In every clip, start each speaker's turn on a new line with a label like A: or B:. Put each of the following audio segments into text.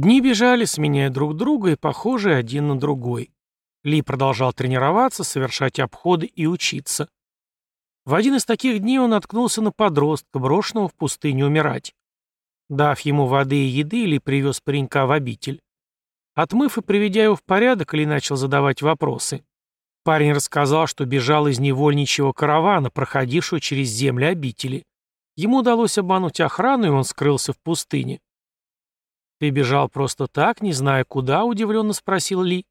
A: Дни бежали, сменяя друг друга и похожие один на другой. Ли продолжал тренироваться, совершать обходы и учиться. В один из таких дней он наткнулся на подростка, брошенного в пустыню умирать. Дав ему воды и еды, Ли привез паренька в обитель. Отмыв и приведя его в порядок, Ли начал задавать вопросы. Парень рассказал, что бежал из невольничьего каравана, проходившего через земли обители. Ему удалось обмануть охрану, и он скрылся в пустыне. «Ты бежал просто так, не зная куда?» — удивленно спросил Ли.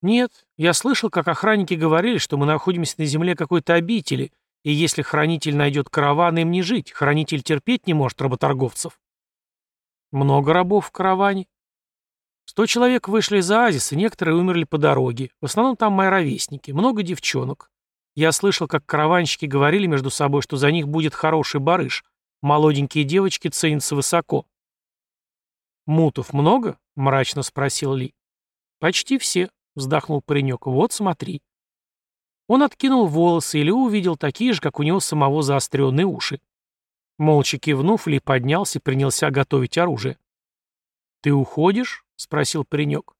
A: «Нет, я слышал, как охранники говорили, что мы находимся на земле какой-то обители, и если хранитель найдет караван, им не жить. Хранитель терпеть не может работорговцев». «Много рабов в караване?» «Сто человек вышли из оазиса, некоторые умерли по дороге. В основном там мои ровесники, много девчонок. Я слышал, как караванщики говорили между собой, что за них будет хороший барыш. Молоденькие девочки ценятся высоко». «Мутов много?» — мрачно спросил Ли. «Почти все», — вздохнул паренек. «Вот смотри». Он откинул волосы, и Ли увидел такие же, как у него самого заостренные уши. Молча кивнув, Ли поднялся и принялся готовить оружие. «Ты уходишь?» — спросил паренек.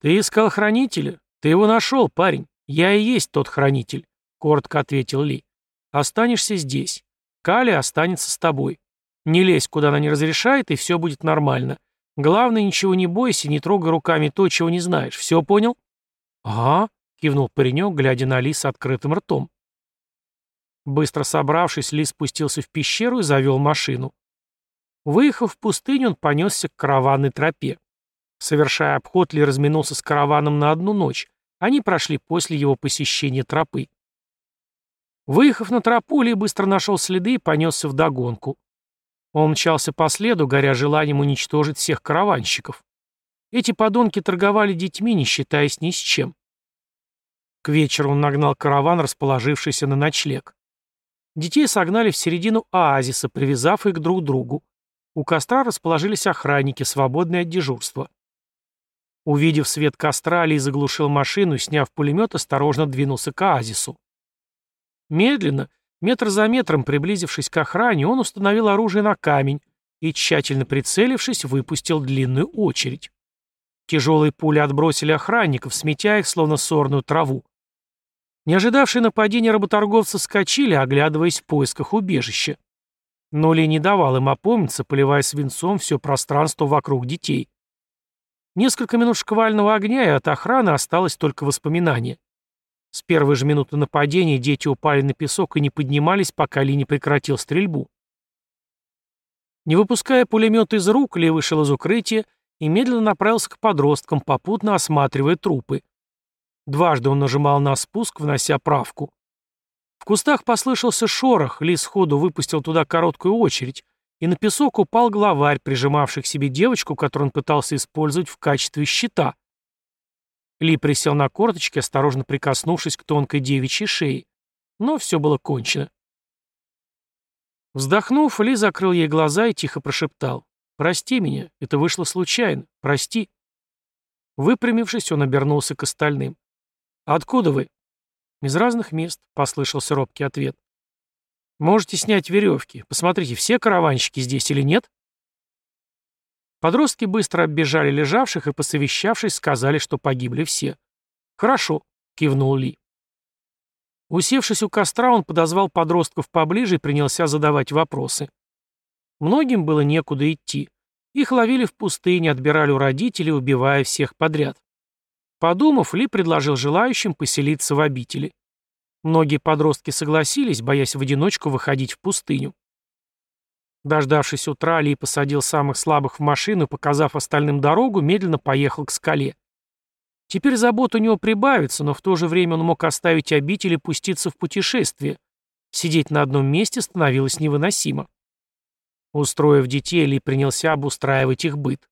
A: «Ты искал хранителя? Ты его нашел, парень. Я и есть тот хранитель», — коротко ответил Ли. «Останешься здесь. Кали останется с тобой. Не лезь, куда она не разрешает, и все будет нормально. Главное, ничего не бойся, не трогай руками то, чего не знаешь. Все понял? Ага, кивнул паренек, глядя на Ли с открытым ртом. Быстро собравшись, Ли спустился в пещеру и завел машину. Выехав в пустыню, он понесся к караванной тропе. Совершая обход, Ли разминулся с караваном на одну ночь. Они прошли после его посещения тропы. Выехав на тропу, Ли быстро нашел следы и понесся в догонку. Он мчался по следу, горя желанием уничтожить всех караванщиков. Эти подонки торговали детьми, не считаясь ни с чем. К вечеру он нагнал караван, расположившийся на ночлег. Детей согнали в середину оазиса, привязав их друг к другу. У костра расположились охранники, свободные от дежурства. Увидев свет костра, Ли заглушил машину и, сняв пулемет, осторожно двинулся к оазису. Медленно, Метр за метром, приблизившись к охране, он установил оружие на камень и, тщательно прицелившись, выпустил длинную очередь. Тяжелые пули отбросили охранников, сметя их, словно сорную траву. Не ожидавшие нападения работорговцы скочили, оглядываясь в поисках убежища. Но Ли не давал им опомниться, поливая свинцом все пространство вокруг детей. Несколько минут шквального огня, и от охраны осталось только воспоминание. С первой же минуты нападения дети упали на песок и не поднимались, пока Ли не прекратил стрельбу. Не выпуская пулемет из рук, Ли вышел из укрытия и медленно направился к подросткам, попутно осматривая трупы. Дважды он нажимал на спуск, внося правку. В кустах послышался шорох, Ли сходу выпустил туда короткую очередь, и на песок упал главарь, прижимавший к себе девочку, которую он пытался использовать в качестве щита. Ли присел на корточки, осторожно прикоснувшись к тонкой девичьей шее. Но все было кончено. Вздохнув, Ли закрыл ей глаза и тихо прошептал. «Прости меня, это вышло случайно. Прости». Выпрямившись, он обернулся к остальным. «Откуда вы?» «Из разных мест», — послышался робкий ответ. «Можете снять веревки. Посмотрите, все караванщики здесь или нет?» Подростки быстро оббежали лежавших и, посовещавшись, сказали, что погибли все. «Хорошо», — кивнул Ли. Усевшись у костра, он подозвал подростков поближе и принялся задавать вопросы. Многим было некуда идти. Их ловили в пустыне, отбирали у родителей, убивая всех подряд. Подумав, Ли предложил желающим поселиться в обители. Многие подростки согласились, боясь в одиночку выходить в пустыню. Дождавшись утра, Ли посадил самых слабых в машину показав остальным дорогу, медленно поехал к скале. Теперь забот у него прибавится, но в то же время он мог оставить обитель и пуститься в путешествие. Сидеть на одном месте становилось невыносимо. Устроив детей, Ли принялся обустраивать их быт.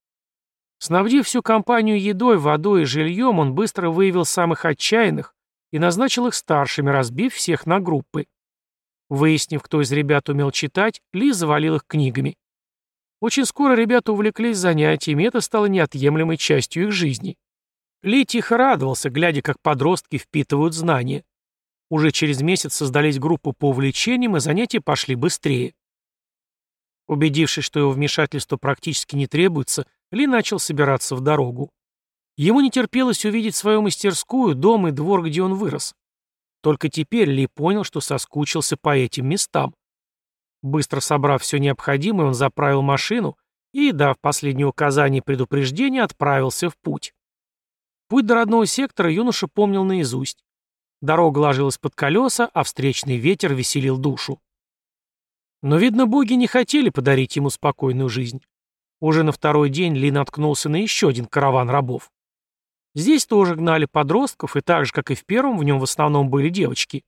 A: Снабдив всю компанию едой, водой и жильем, он быстро выявил самых отчаянных и назначил их старшими, разбив всех на группы. Выяснив, кто из ребят умел читать, Ли завалил их книгами. Очень скоро ребята увлеклись занятиями, это стало неотъемлемой частью их жизни. Ли тихо радовался, глядя, как подростки впитывают знания. Уже через месяц создались группы по увлечениям, и занятия пошли быстрее. Убедившись, что его вмешательство практически не требуется, Ли начал собираться в дорогу. Ему не терпелось увидеть свою мастерскую, дом и двор, где он вырос. Только теперь Ли понял, что соскучился по этим местам. Быстро собрав все необходимое, он заправил машину и, дав последнее указание и предупреждение, отправился в путь. Путь до родного сектора юноша помнил наизусть. Дорога ложилась под колеса, а встречный ветер веселил душу. Но, видно, боги не хотели подарить ему спокойную жизнь. Уже на второй день Ли наткнулся на еще один караван рабов. Здесь тоже гнали подростков, и так же, как и в первом, в нем в основном были девочки.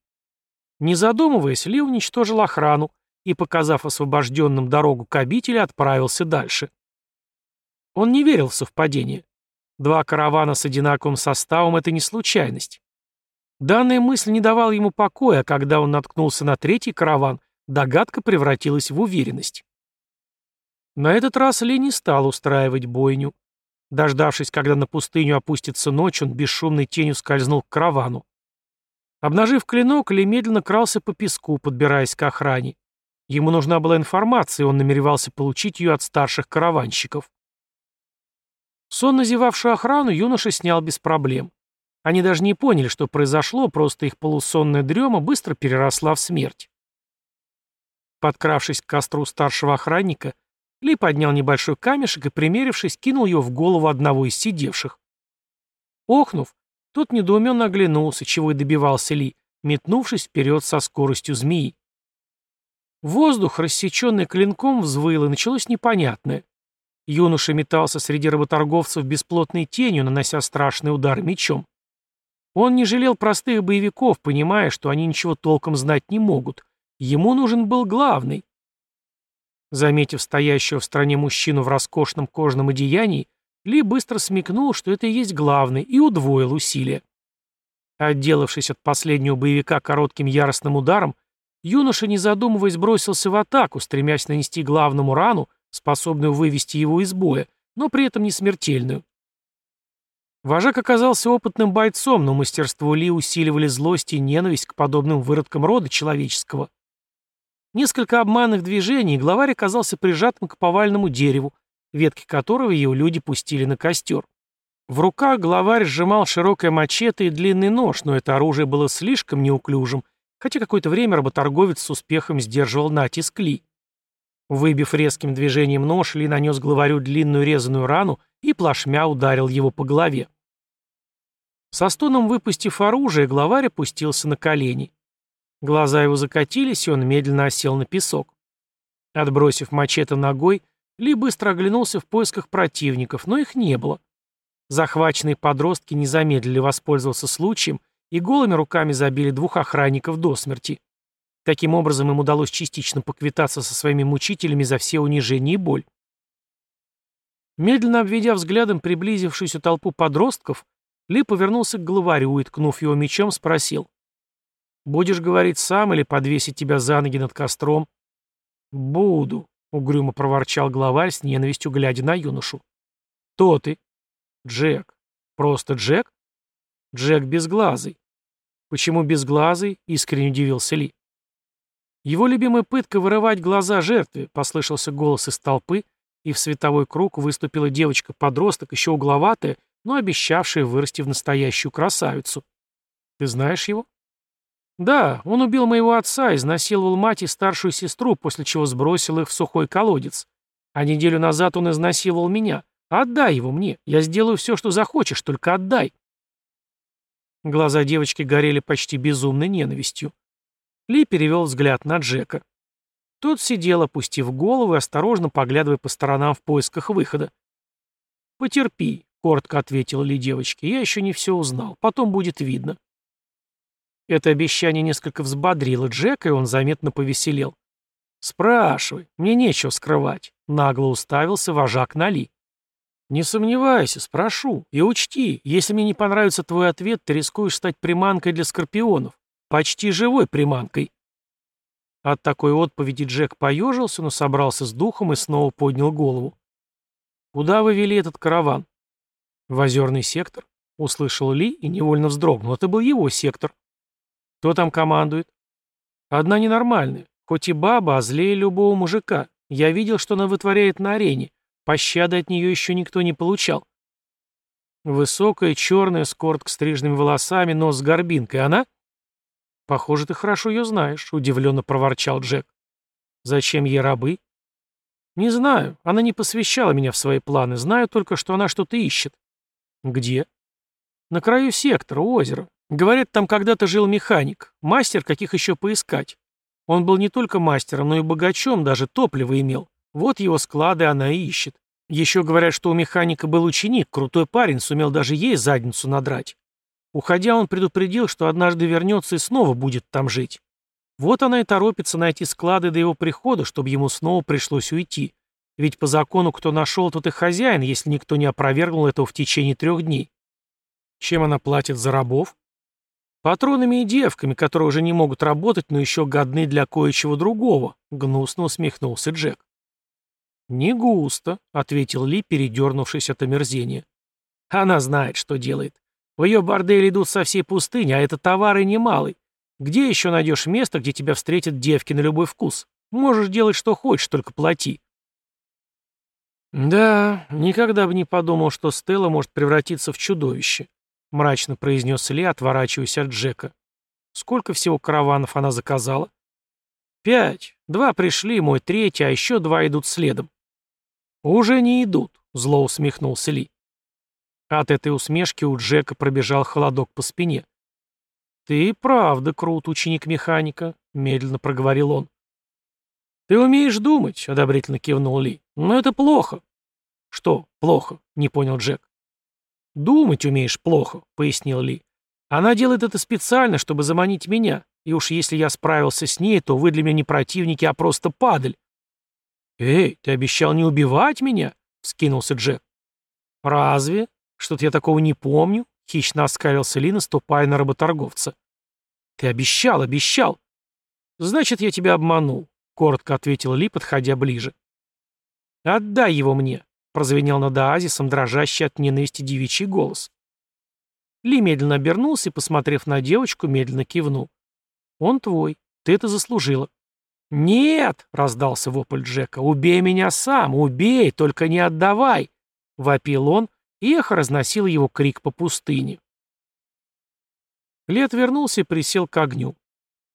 A: Не задумываясь, Ли уничтожил охрану и, показав освобожденным дорогу к обители, отправился дальше. Он не верил в совпадение. Два каравана с одинаковым составом — это не случайность. Данная мысль не давала ему покоя, а когда он наткнулся на третий караван, догадка превратилась в уверенность. На этот раз Ли не стал устраивать бойню. Дождавшись, когда на пустыню опустится ночь, он бесшумной тенью скользнул к каравану. Обнажив клинок, Ли медленно крался по песку, подбираясь к охране. Ему нужна была информация, и он намеревался получить ее от старших караванщиков. Сонно зевавшую охрану юноша снял без проблем. Они даже не поняли, что произошло, просто их полусонная дрема быстро переросла в смерть. Подкравшись к костру старшего охранника, ли поднял небольшой камешек и, примерившись, кинул его в голову одного из сидевших. Охнув, тот недоуменно оглянулся, чего и добивался Ли, метнувшись вперед со скоростью змеи. Воздух, рассеченный клинком, взвыл, и началось непонятное. Юноша метался среди работорговцев бесплотной тенью, нанося страшный удар мечом. Он не жалел простых боевиков, понимая, что они ничего толком знать не могут. Ему нужен был главный. Заметив стоящего в стороне мужчину в роскошном кожаном одеянии, Ли быстро смекнул, что это и есть главный, и удвоил усилия. Отделавшись от последнего боевика коротким яростным ударом, юноша, не задумываясь, бросился в атаку, стремясь нанести главному рану, способную вывести его из боя, но при этом не смертельную. Вожак оказался опытным бойцом, но мастерство Ли усиливали злость и ненависть к подобным выродкам рода человеческого. Несколько обманных движений, и главарь оказался прижатым к повальному дереву, ветки которого его люди пустили на костер. В руках главарь сжимал широкое мачете и длинный нож, но это оружие было слишком неуклюжим, хотя какое-то время работорговец с успехом сдерживал натиск Ли. Выбив резким движением нож, Ли нанес главарю длинную резаную рану и плашмя ударил его по голове. Со стоном выпустив оружие, главарь опустился на колени. Глаза его закатились, и он медленно осел на песок. Отбросив мачете ногой, Ли быстро оглянулся в поисках противников, но их не было. Захваченные подростки не замедлили воспользоваться случаем и голыми руками забили двух охранников до смерти. Таким образом, им удалось частично поквитаться со своими мучителями за все унижения и боль. Медленно обведя взглядом приблизившуюся толпу подростков, Ли повернулся к главарю и, ткнув его мечом, спросил. Будешь говорить сам или подвесить тебя за ноги над костром? Буду, угрюмо проворчал главарь с ненавистью, глядя на юношу. То ты? Джек. Просто Джек? Джек безглазый. Почему безглазый? Искренне удивился Ли. Его любимая пытка вырывать глаза жертве, послышался голос из толпы, и в световой круг выступила девочка-подросток, еще угловатая, но обещавшая вырасти в настоящую красавицу. Ты знаешь его? «Да, он убил моего отца, изнасиловал мать и старшую сестру, после чего сбросил их в сухой колодец. А неделю назад он изнасиловал меня. Отдай его мне. Я сделаю все, что захочешь, только отдай». Глаза девочки горели почти безумной ненавистью. Ли перевел взгляд на Джека. Тот сидел, опустив голову и осторожно поглядывая по сторонам в поисках выхода. «Потерпи», — коротко ответила Ли девочке, — «я еще не все узнал. Потом будет видно». Это обещание несколько взбодрило Джека, и он заметно повеселел. «Спрашивай, мне нечего скрывать», — нагло уставился вожак Нали. «Не сомневайся, спрошу. И учти, если мне не понравится твой ответ, ты рискуешь стать приманкой для скорпионов. Почти живой приманкой». От такой отповеди Джек поежился, но собрался с духом и снова поднял голову. «Куда вы вели этот караван?» «В озерный сектор», — услышал Ли и невольно вздрогнул. Это был его сектор. Кто там командует? Одна ненормальная. Хоть и баба, а злее любого мужика. Я видел, что она вытворяет на арене. Пощады от нее еще никто не получал. Высокая, черная, с коротко стрижными волосами, нос с горбинкой. Она? Похоже, ты хорошо ее знаешь, удивленно проворчал Джек. Зачем ей рабы? Не знаю. Она не посвящала меня в свои планы. Знаю только, что она что-то ищет. Где? На краю сектора, у озера. Говорят, там когда-то жил механик. Мастер, каких еще поискать. Он был не только мастером, но и богачом, даже топливо имел. Вот его склады она и ищет. Еще говорят, что у механика был ученик, крутой парень, сумел даже ей задницу надрать. Уходя, он предупредил, что однажды вернется и снова будет там жить. Вот она и торопится найти склады до его прихода, чтобы ему снова пришлось уйти. Ведь по закону, кто нашел, тот и хозяин, если никто не опровергнул этого в течение трех дней. Чем она платит за рабов? Патронами и девками, которые уже не могут работать, но еще годны для кое-чего другого, гнусно усмехнулся Джек. «Не густо», — ответил Ли, передернувшись от омерзения. «Она знает, что делает. В ее борделе идут со всей пустыни, а это товары немалый. Где еще найдешь место, где тебя встретят девки на любой вкус? Можешь делать, что хочешь, только плати». «Да, никогда бы не подумал, что Стелла может превратиться в чудовище», — мрачно произнес Ли, отворачиваясь от Джека. «Сколько всего караванов она заказала?» «Пять. Два пришли, мой третий, а еще два идут следом. «Уже не идут», — зло усмехнулся Ли. От этой усмешки у Джека пробежал холодок по спине. «Ты правда крут, ученик механика», — медленно проговорил он. «Ты умеешь думать», — одобрительно кивнул Ли. «Но это плохо». «Что плохо?» — не понял Джек. «Думать умеешь плохо», — пояснил Ли. «Она делает это специально, чтобы заманить меня, и уж если я справился с ней, то вы для меня не противники, а просто падаль. «Эй, ты обещал не убивать меня?» — вскинулся Джек. «Разве? Что-то я такого не помню», — хищно оскалился Ли, наступая на работорговца. «Ты обещал, обещал!» «Значит, я тебя обманул», — коротко ответил Ли, подходя ближе. «Отдай его мне», — прозвенел над оазисом дрожащий от ненависти девичий голос. Ли медленно обернулся и, посмотрев на девочку, медленно кивнул. «Он твой. Ты это заслужила». «Нет!» — раздался вопль Джека. «Убей меня сам! Убей! Только не отдавай!» — вопил он, и эхо разносил его крик по пустыне. Лет вернулся и присел к огню.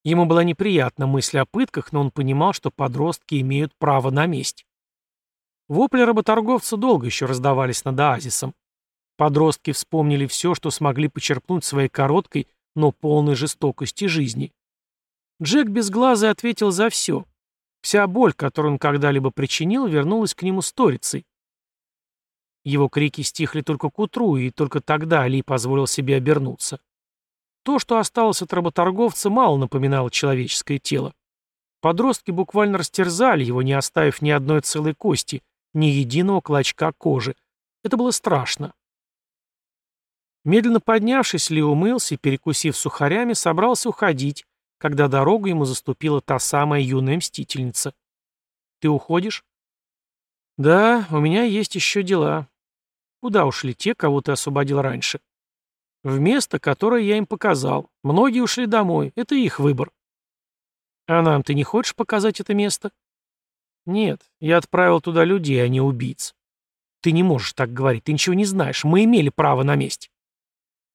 A: Ему была неприятна мысль о пытках, но он понимал, что подростки имеют право на месть. Вопли работорговца долго еще раздавались над оазисом. Подростки вспомнили все, что смогли почерпнуть своей короткой, но полной жестокости жизни. Джек безглазый ответил за все. Вся боль, которую он когда-либо причинил, вернулась к нему сторицей. Его крики стихли только к утру, и только тогда Ли позволил себе обернуться. То, что осталось от работорговца, мало напоминало человеческое тело. Подростки буквально растерзали его, не оставив ни одной целой кости, ни единого клочка кожи. Это было страшно. Медленно поднявшись, Ли умылся и, перекусив сухарями, собрался уходить, когда дорогу ему заступила та самая юная мстительница. «Ты уходишь?» «Да, у меня есть еще дела. Куда ушли те, кого ты освободил раньше?» «В место, которое я им показал. Многие ушли домой. Это их выбор». «А нам ты не хочешь показать это место?» «Нет, я отправил туда людей, а не убийц». «Ты не можешь так говорить, ты ничего не знаешь. Мы имели право на месть».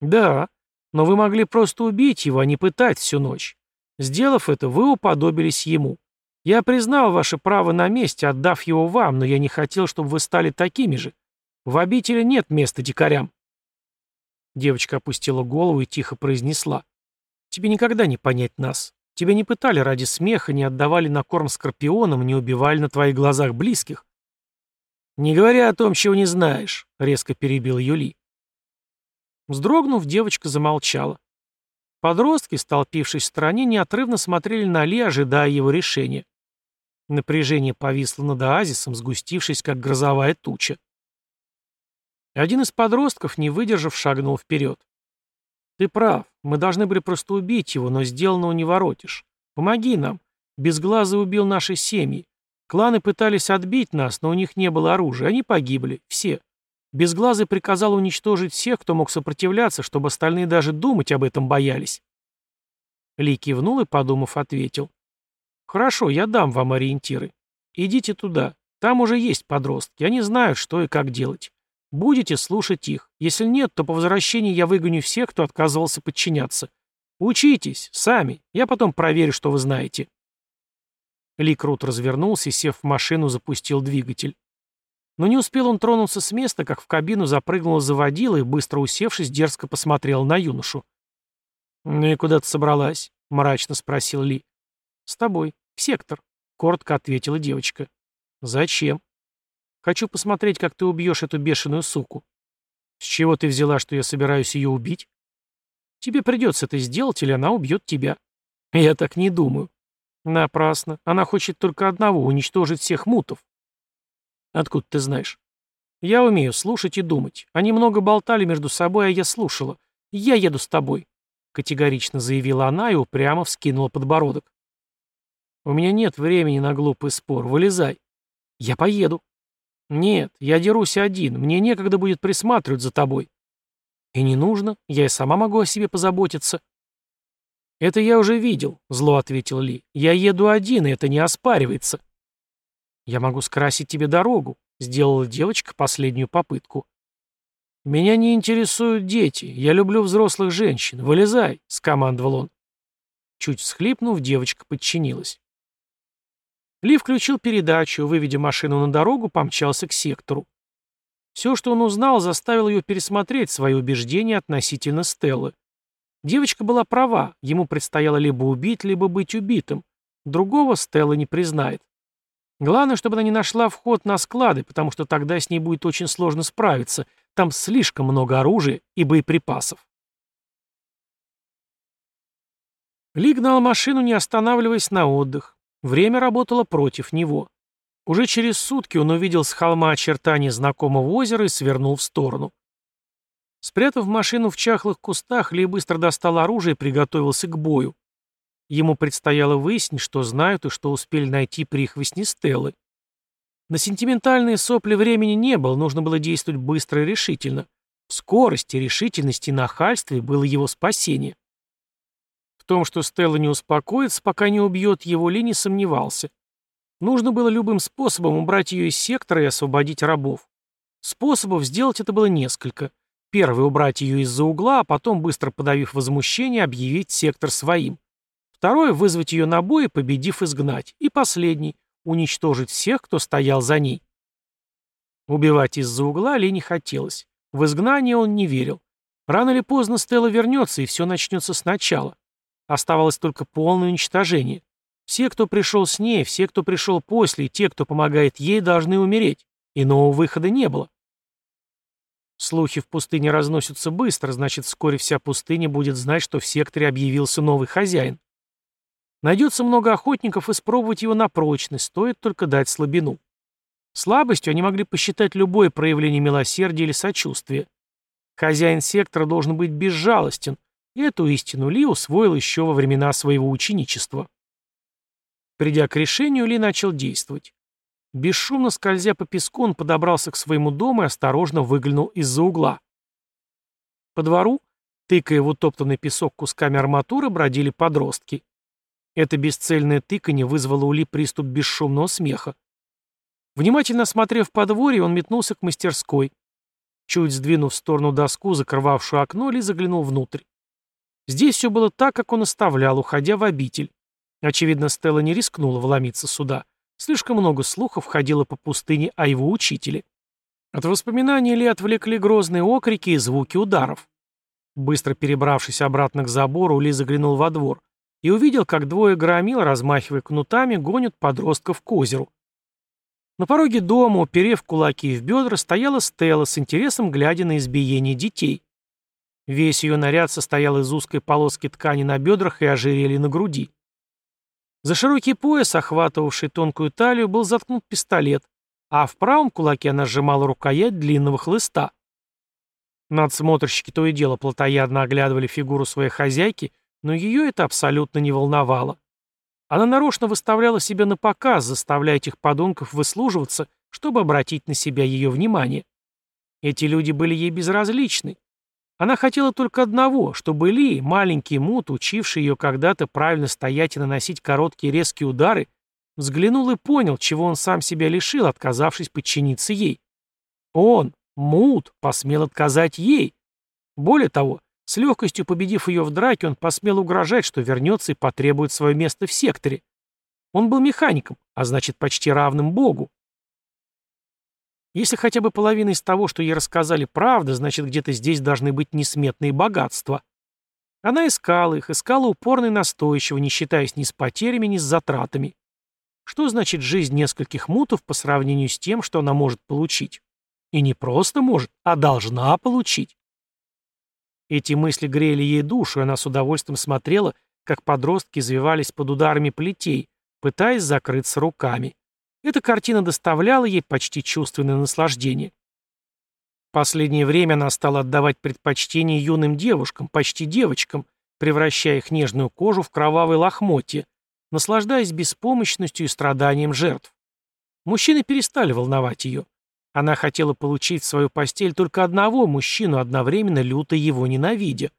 A: «Да, но вы могли просто убить его, а не пытать всю ночь. Сделав это, вы уподобились ему. Я признал ваше право на месте, отдав его вам, но я не хотел, чтобы вы стали такими же. В обители нет места дикарям. Девочка опустила голову и тихо произнесла. Тебе никогда не понять нас. Тебя не пытали ради смеха, не отдавали на корм скорпионам, не убивали на твоих глазах близких. «Не говоря о том, чего не знаешь», — резко перебил Юли. Вздрогнув, девочка замолчала. Подростки, столпившись в стороне, неотрывно смотрели на Ли, ожидая его решения. Напряжение повисло над оазисом, сгустившись, как грозовая туча. Один из подростков, не выдержав, шагнул вперед. «Ты прав. Мы должны были просто убить его, но сделанного не воротишь. Помоги нам. Безглазый убил наши семьи. Кланы пытались отбить нас, но у них не было оружия. Они погибли. Все. Безглазый приказал уничтожить всех, кто мог сопротивляться, чтобы остальные даже думать об этом боялись. Ли кивнул и, подумав, ответил. «Хорошо, я дам вам ориентиры. Идите туда. Там уже есть подростки, они знают, что и как делать. Будете слушать их. Если нет, то по возвращении я выгоню всех, кто отказывался подчиняться. Учитесь, сами. Я потом проверю, что вы знаете. Ли Крут развернулся и, сев в машину, запустил двигатель. Но не успел он тронуться с места, как в кабину запрыгнула заводила и, быстро усевшись, дерзко посмотрел на юношу. «Ну и куда ты собралась?» — мрачно спросил Ли. «С тобой. В сектор», — коротко ответила девочка. «Зачем?» «Хочу посмотреть, как ты убьешь эту бешеную суку». «С чего ты взяла, что я собираюсь ее убить?» «Тебе придется это сделать, или она убьет тебя». «Я так не думаю». «Напрасно. Она хочет только одного — уничтожить всех мутов». «Откуда ты знаешь?» «Я умею слушать и думать. Они много болтали между собой, а я слушала. Я еду с тобой», — категорично заявила она и упрямо вскинула подбородок. «У меня нет времени на глупый спор. Вылезай». «Я поеду». «Нет, я дерусь один. Мне некогда будет присматривать за тобой». «И не нужно. Я и сама могу о себе позаботиться». «Это я уже видел», — зло ответил Ли. «Я еду один, и это не оспаривается». «Я могу скрасить тебе дорогу», — сделала девочка последнюю попытку. «Меня не интересуют дети. Я люблю взрослых женщин. Вылезай», — скомандовал он. Чуть всхлипнув, девочка подчинилась. Ли включил передачу, выведя машину на дорогу, помчался к сектору. Все, что он узнал, заставило ее пересмотреть свои убеждения относительно Стеллы. Девочка была права, ему предстояло либо убить, либо быть убитым. Другого Стелла не признает. Главное, чтобы она не нашла вход на склады, потому что тогда с ней будет очень сложно справиться. Там слишком много оружия и боеприпасов. Ли гнал машину, не останавливаясь на отдых. Время работало против него. Уже через сутки он увидел с холма очертания знакомого озера и свернул в сторону. Спрятав машину в чахлых кустах, Ли быстро достал оружие и приготовился к бою. Ему предстояло выяснить, что знают и что успели найти прихвостни Стеллы. На сентиментальные сопли времени не было, нужно было действовать быстро и решительно. В скорости, решительности и нахальстве было его спасение. Том, что Стелла не успокоится, пока не убьет его, Ли не сомневался. Нужно было любым способом убрать ее из сектора и освободить рабов. Способов сделать это было несколько. Первый — убрать ее из-за угла, а потом, быстро подавив возмущение, объявить сектор своим. Второй — вызвать ее на бой, победив изгнать. И последний — уничтожить всех, кто стоял за ней. Убивать из-за угла Ли не хотелось. В изгнание он не верил. Рано или поздно Стелла вернется, и все начнется сначала. Оставалось только полное уничтожение. Все, кто пришел с ней, все, кто пришел после, и те, кто помогает ей, должны умереть. Иного выхода не было. Слухи в пустыне разносятся быстро, значит, вскоре вся пустыня будет знать, что в секторе объявился новый хозяин. Найдется много охотников испробовать его на прочность, стоит только дать слабину. Слабостью они могли посчитать любое проявление милосердия или сочувствия. Хозяин сектора должен быть безжалостен, эту истину Ли усвоил еще во времена своего ученичества. Придя к решению, Ли начал действовать. Бесшумно скользя по песку, он подобрался к своему дому и осторожно выглянул из-за угла. По двору, тыкая в утоптанный песок кусками арматуры, бродили подростки. Это бесцельное тыканье вызвало у Ли приступ бесшумного смеха. Внимательно осмотрев подворье, он метнулся к мастерской. Чуть сдвинув в сторону доску, закрывавшую окно, Ли заглянул внутрь. Здесь все было так, как он оставлял, уходя в обитель. Очевидно, Стелла не рискнула вломиться сюда. Слишком много слухов ходило по пустыне о его учителе. От воспоминаний Ли отвлекли грозные окрики и звуки ударов. Быстро перебравшись обратно к забору, Ли заглянул во двор и увидел, как двое громил, размахивая кнутами, гонят подростков к озеру. На пороге дома, уперев кулаки в бедра, стояла Стелла с интересом, глядя на избиение детей. Весь ее наряд состоял из узкой полоски ткани на бедрах и ожерелья на груди. За широкий пояс, охватывавший тонкую талию, был заткнут пистолет, а в правом кулаке она сжимала рукоять длинного хлыста. Надсмотрщики то и дело плотоядно оглядывали фигуру своей хозяйки, но ее это абсолютно не волновало. Она нарочно выставляла себя на показ, заставляя этих подонков выслуживаться, чтобы обратить на себя ее внимание. Эти люди были ей безразличны, она хотела только одного, чтобы Ли, маленький мут, учивший ее когда-то правильно стоять и наносить короткие резкие удары, Взглянул и понял, чего он сам себя лишил, отказавшись подчиниться ей. Он, Мут, посмел отказать ей. Более того, с легкостью победив ее в драке, он посмел угрожать, что вернется и потребует свое место в секторе. Он был механиком, а значит почти равным Богу. Если хотя бы половина из того, что ей рассказали, правда, значит где-то здесь должны быть несметные богатства. Она искала их, искала упорно и настойчиво, не считаясь ни с потерями, ни с затратами. Что значит жизнь нескольких мутов по сравнению с тем, что она может получить? И не просто может, а должна получить. Эти мысли грели ей душу, и она с удовольствием смотрела, как подростки завивались под ударами плетей, пытаясь закрыться руками. Эта картина доставляла ей почти чувственное наслаждение. В последнее время она стала отдавать предпочтение юным девушкам, почти девочкам, превращая их нежную кожу в кровавые лохмотья, наслаждаясь беспомощностью и страданием жертв. Мужчины перестали волновать ее. Она хотела получить в свою постель только одного мужчину, одновременно люто его ненавидя.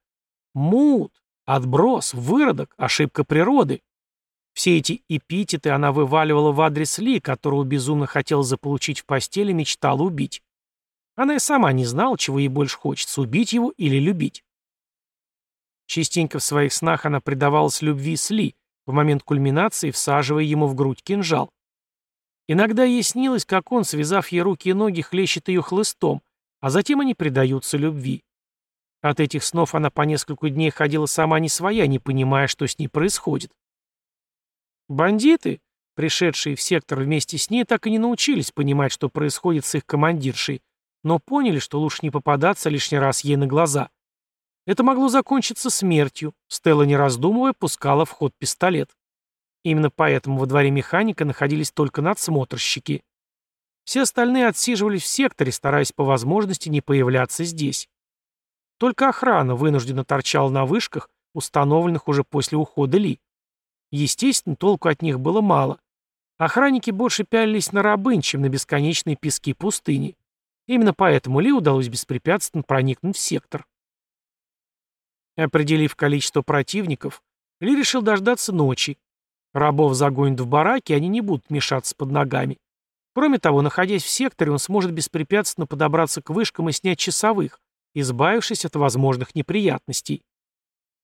A: Мут, отброс, выродок, ошибка природы. Все эти эпитеты она вываливала в адрес Ли, которого безумно хотела заполучить в постели мечтала убить. Она и сама не знала, чего ей больше хочется, убить его или любить. Частенько в своих снах она предавалась любви с Ли, в момент кульминации всаживая ему в грудь кинжал. Иногда ей снилось, как он, связав ей руки и ноги, хлещет ее хлыстом, а затем они предаются любви. От этих снов она по несколько дней ходила сама не своя, не понимая, что с ней происходит. Бандиты, пришедшие в сектор вместе с ней, так и не научились понимать, что происходит с их командиршей, но поняли, что лучше не попадаться лишний раз ей на глаза. Это могло закончиться смертью. Стелла, не раздумывая, пускала в ход пистолет. Именно поэтому во дворе механика находились только надсмотрщики. Все остальные отсиживались в секторе, стараясь по возможности не появляться здесь. Только охрана вынуждена торчала на вышках, установленных уже после ухода Ли. Естественно, толку от них было мало. Охранники больше пялились на рабынь, чем на бесконечные пески пустыни. Именно поэтому Ли удалось беспрепятственно проникнуть в сектор. Определив количество противников, Ли решил дождаться ночи. Рабов загонят в бараки, они не будут мешаться под ногами. Кроме того, находясь в секторе, он сможет беспрепятственно подобраться к вышкам и снять часовых, избавившись от возможных неприятностей.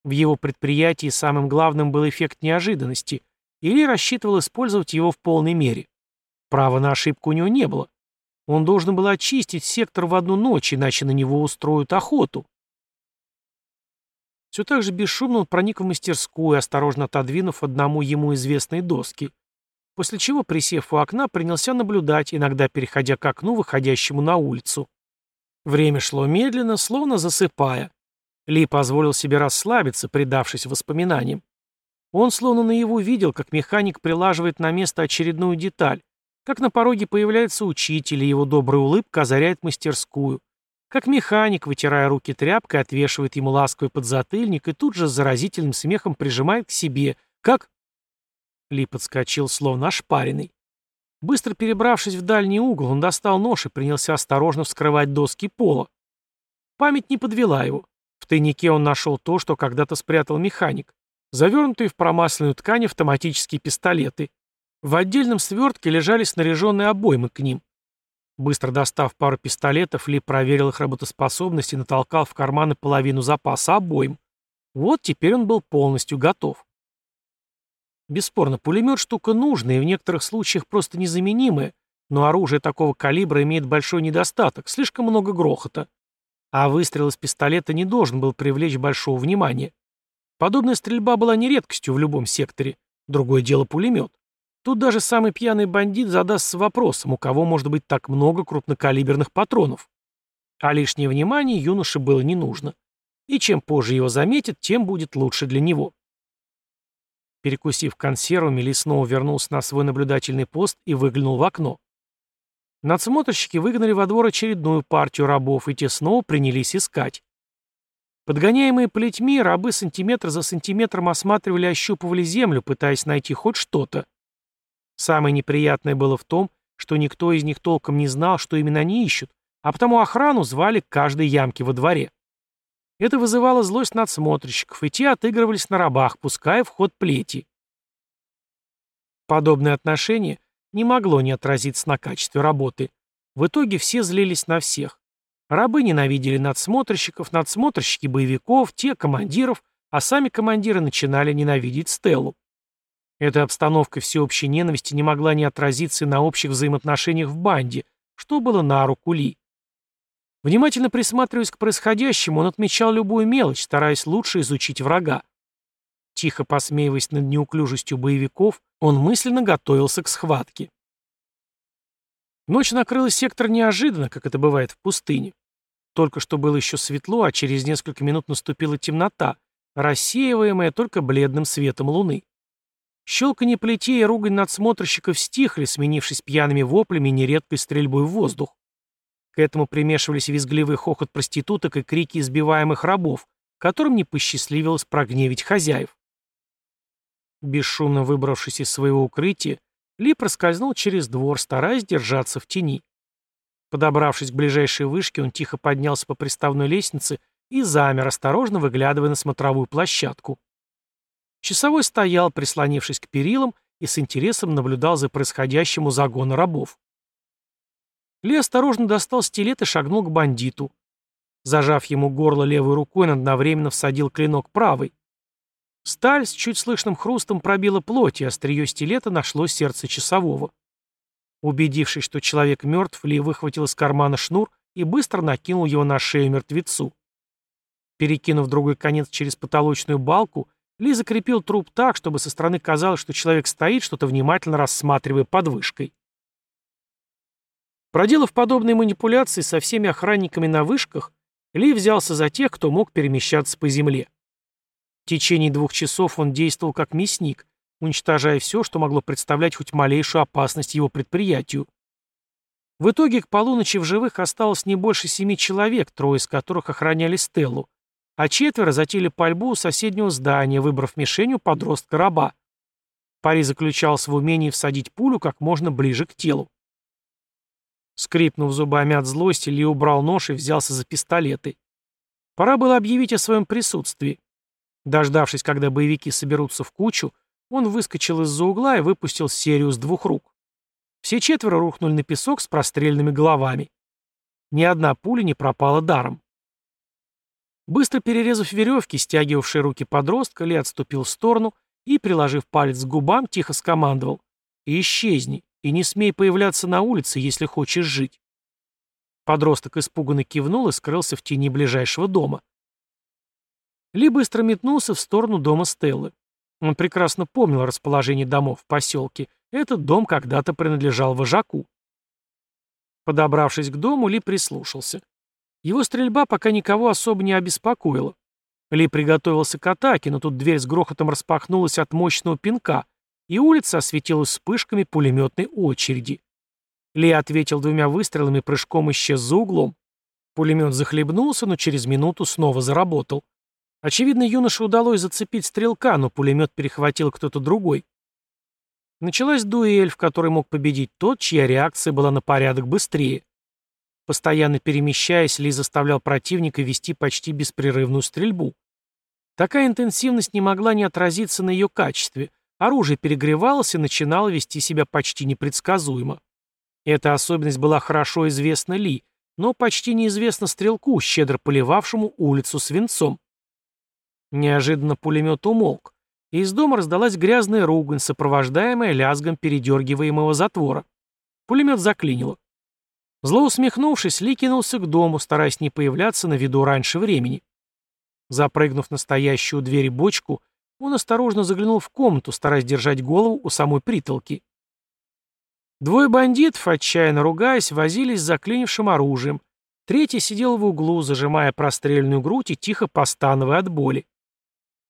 A: В его предприятии самым главным был эффект неожиданности, и Ли рассчитывал использовать его в полной мере. Права на ошибку у него не было. Он должен был очистить сектор в одну ночь, иначе на него устроят охоту. Все так же бесшумно он проник в мастерскую, осторожно отодвинув одному ему известные доски. После чего, присев у окна, принялся наблюдать, иногда переходя к окну, выходящему на улицу. Время шло медленно, словно засыпая. Ли позволил себе расслабиться, предавшись воспоминаниям. Он словно наяву видел, как механик прилаживает на место очередную деталь, как на пороге появляется учитель, и его добрая улыбка озаряет мастерскую, как механик, вытирая руки тряпкой, отвешивает ему ласковый подзатыльник и тут же с заразительным смехом прижимает к себе, как... Ли подскочил, словно ошпаренный. Быстро перебравшись в дальний угол, он достал нож и принялся осторожно вскрывать доски пола. Память не подвела его. В тайнике он нашел то, что когда-то спрятал механик. Завернутые в промасленную ткань автоматические пистолеты. В отдельном свертке лежали снаряженные обоймы к ним. Быстро достав пару пистолетов, Ли проверил их работоспособность и натолкал в карманы половину запаса обоим. Вот теперь он был полностью готов. Бесспорно, пулемет штука нужная и в некоторых случаях просто незаменимая, но оружие такого калибра имеет большой недостаток, слишком много грохота. А выстрел из пистолета не должен был привлечь большого внимания. Подобная стрельба была не редкостью в любом секторе. Другое дело пулемет. Тут даже самый пьяный бандит задастся вопросом, у кого может быть так много крупнокалиберных патронов. А лишнее внимание юноше было не нужно. И чем позже его заметят, тем будет лучше для него. Перекусив консервами, Ли снова вернулся на свой наблюдательный пост и выглянул в окно. Надсмотрщики выгнали во двор очередную партию рабов, и те снова принялись искать. Подгоняемые плетьми, рабы сантиметр за сантиметром осматривали и ощупывали землю, пытаясь найти хоть что-то. Самое неприятное было в том, что никто из них толком не знал, что именно они ищут, а потому охрану звали к каждой ямке во дворе. Это вызывало злость надсмотрщиков, и те отыгрывались на рабах, пуская в ход плети. Подобное отношение не могло не отразиться на качестве работы. В итоге все злились на всех. Рабы ненавидели надсмотрщиков, надсмотрщики боевиков, те командиров, а сами командиры начинали ненавидеть Стеллу. Эта обстановка всеобщей ненависти не могла не отразиться и на общих взаимоотношениях в банде, что было на руку Ли. Внимательно присматриваясь к происходящему, он отмечал любую мелочь, стараясь лучше изучить врага. Тихо посмеиваясь над неуклюжестью боевиков, он мысленно готовился к схватке. Ночь накрыла сектор неожиданно, как это бывает в пустыне. Только что было еще светло, а через несколько минут наступила темнота, рассеиваемая только бледным светом луны. Щелканье плетей и ругань надсмотрщиков стихли, сменившись пьяными воплями и нередкой стрельбой в воздух. К этому примешивались визгливый хохот проституток и крики избиваемых рабов, которым не посчастливилось прогневить хозяев. Бесшумно выбравшись из своего укрытия, Ли проскользнул через двор, стараясь держаться в тени. Подобравшись к ближайшей вышке, он тихо поднялся по приставной лестнице и замер, осторожно выглядывая на смотровую площадку. Часовой стоял, прислонившись к перилам, и с интересом наблюдал за происходящим у загона рабов. Ли осторожно достал стилет и шагнул к бандиту. Зажав ему горло левой рукой, он одновременно всадил клинок правой. Сталь с чуть слышным хрустом пробила плоть, и острие стилета нашло сердце часового. Убедившись, что человек мертв, Ли выхватил из кармана шнур и быстро накинул его на шею мертвецу. Перекинув другой конец через потолочную балку, ли закрепил труп так, чтобы со стороны казалось, что человек стоит, что-то внимательно рассматривая под вышкой. Проделав подобные манипуляции со всеми охранниками на вышках, Ли взялся за тех, кто мог перемещаться по земле. В течение двух часов он действовал как мясник, уничтожая все, что могло представлять хоть малейшую опасность его предприятию. В итоге к полуночи в живых осталось не больше семи человек, трое из которых охраняли Стеллу, а четверо затеяли пальбу у соседнего здания, выбрав мишенью подростка-раба. Пари заключался в умении всадить пулю как можно ближе к телу. Скрипнув зубами от злости, Ли убрал нож и взялся за пистолеты. Пора было объявить о своем присутствии. Дождавшись, когда боевики соберутся в кучу, он выскочил из-за угла и выпустил серию с двух рук. Все четверо рухнули на песок с простреленными головами. Ни одна пуля не пропала даром. Быстро перерезав веревки, стягивавшие руки подростка, Ли отступил в сторону и, приложив палец к губам, тихо скомандовал «Исчезни, и не смей появляться на улице, если хочешь жить». Подросток испуганно кивнул и скрылся в тени ближайшего дома. Ли быстро метнулся в сторону дома Стеллы. Он прекрасно помнил расположение домов в поселке. Этот дом когда-то принадлежал вожаку. Подобравшись к дому, Ли прислушался. Его стрельба пока никого особо не обеспокоила. Ли приготовился к атаке, но тут дверь с грохотом распахнулась от мощного пинка, и улица осветилась вспышками пулеметной очереди. Ли ответил двумя выстрелами прыжком исчез за углом. Пулемет захлебнулся, но через минуту снова заработал. Очевидно, юноше удалось зацепить стрелка, но пулемет перехватил кто-то другой. Началась дуэль, в которой мог победить тот, чья реакция была на порядок быстрее. Постоянно перемещаясь, Ли заставлял противника вести почти беспрерывную стрельбу. Такая интенсивность не могла не отразиться на ее качестве. Оружие перегревалось и начинало вести себя почти непредсказуемо. Эта особенность была хорошо известна Ли, но почти неизвестна стрелку, щедро поливавшему улицу свинцом. Неожиданно пулемет умолк, и из дома раздалась грязная ругань, сопровождаемая лязгом передергиваемого затвора. Пулемет заклинило. Зло усмехнувшись, Ли кинулся к дому, стараясь не появляться на виду раньше времени. Запрыгнув на стоящую у двери бочку, он осторожно заглянул в комнату, стараясь держать голову у самой притолки. Двое бандитов, отчаянно ругаясь, возились с заклинившим оружием. Третий сидел в углу, зажимая простреленную грудь и тихо постановая от боли.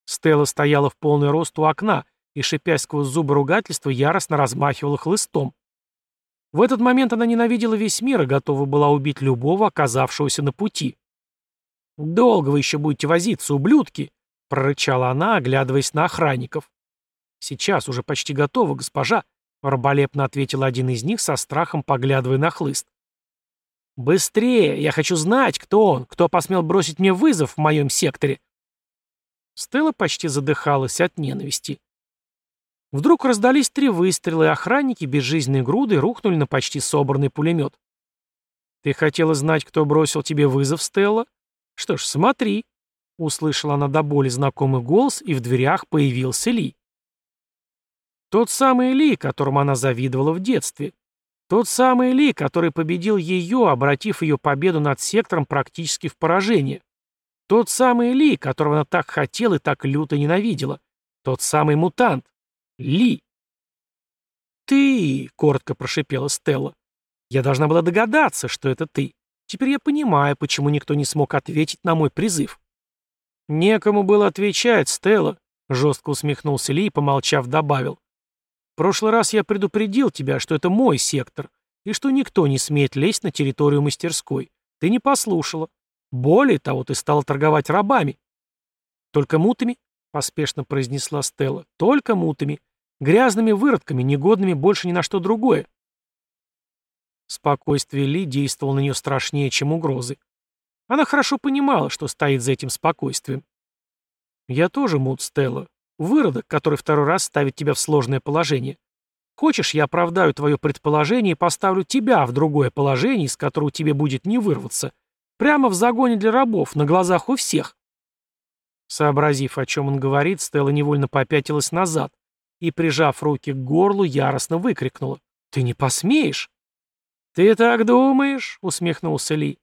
A: Стелла стояла в полный рост у окна и, шипя сквозь зубы ругательства, яростно размахивала хлыстом. В этот момент она ненавидела весь мир и готова была убить любого, оказавшегося на пути. «Долго вы еще будете возиться, ублюдки!» — прорычала она, оглядываясь на охранников. «Сейчас уже почти готова, госпожа», — раболепно ответил один из них со страхом, поглядывая на хлыст. «Быстрее! Я хочу знать, кто он, кто посмел бросить мне вызов в моем секторе!» Стелла почти задыхалась от ненависти. Вдруг раздались три выстрела, и охранники безжизненной груды рухнули на почти собранный пулемет. «Ты хотела знать, кто бросил тебе вызов, Стелла? Что ж, смотри!» Услышала она до боли знакомый голос, и в дверях появился Ли. Тот самый Ли, которому она завидовала в детстве. Тот самый Ли, который победил ее, обратив ее победу над сектором практически в поражение. Тот самый Ли, которого она так хотела и так люто ненавидела. Тот самый мутант. Ли. «Ты!» — коротко прошипела Стелла. «Я должна была догадаться, что это ты. Теперь я понимаю, почему никто не смог ответить на мой призыв». «Некому было отвечать, Стелла», — жестко усмехнулся Ли и, помолчав, добавил. «В прошлый раз я предупредил тебя, что это мой сектор, и что никто не смеет лезть на территорию мастерской. Ты не послушала. Более того, ты стала торговать рабами». «Только мутами?» — поспешно произнесла Стелла. «Только мутами. Грязными выродками, негодными больше ни на что другое». Спокойствие Ли действовало на нее страшнее, чем угрозы. Она хорошо понимала, что стоит за этим спокойствием. «Я тоже мут, Стелла. Выродок, который второй раз ставит тебя в сложное положение. Хочешь, я оправдаю твое предположение и поставлю тебя в другое положение, из которого тебе будет не вырваться. Прямо в загоне для рабов, на глазах у всех». Сообразив, о чем он говорит, Стелла невольно попятилась назад и, прижав руки к горлу, яростно выкрикнула. «Ты не посмеешь?» «Ты так думаешь?» — усмехнулся Ли.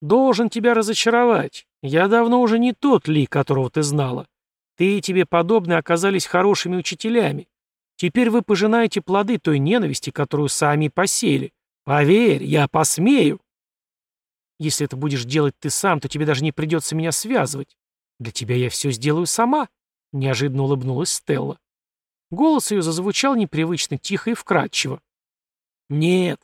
A: Должен тебя разочаровать. Я давно уже не тот Ли, которого ты знала. Ты и тебе подобные оказались хорошими учителями. Теперь вы пожинаете плоды той ненависти, которую сами посеяли. Поверь, я посмею. Если это будешь делать ты сам, то тебе даже не придется меня связывать. Для тебя я все сделаю сама, — неожиданно улыбнулась Стелла. Голос ее зазвучал непривычно тихо и вкрадчиво. Нет,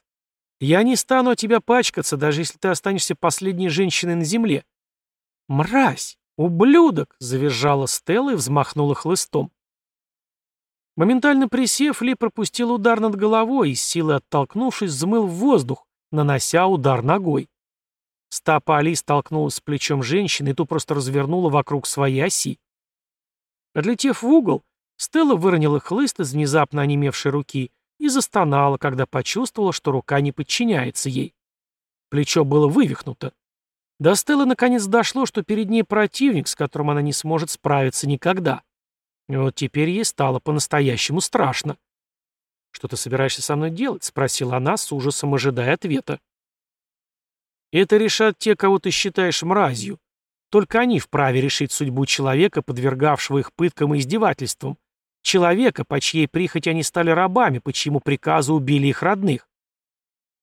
A: я не стану от тебя пачкаться, даже если ты останешься последней женщиной на земле. Мразь! Ублюдок! Завизжала Стелла и взмахнула хлыстом. Моментально присев, Ли пропустил удар над головой и, с силой оттолкнувшись, взмыл в воздух, нанося удар ногой. Стопа Ли столкнулась с плечом женщины и ту просто развернула вокруг своей оси. Отлетев в угол, Стелла выронила хлыст из внезапно онемевшей руки и застонала, когда почувствовала, что рука не подчиняется ей. Плечо было вывихнуто. До Стеллы наконец дошло, что перед ней противник, с которым она не сможет справиться никогда. И вот теперь ей стало по-настоящему страшно. «Что ты собираешься со мной делать?» — спросила она, с ужасом ожидая ответа. «Это решат те, кого ты считаешь мразью. Только они вправе решить судьбу человека, подвергавшего их пыткам и издевательствам, Человека, по чьей прихоти они стали рабами, по чьему приказу убили их родных.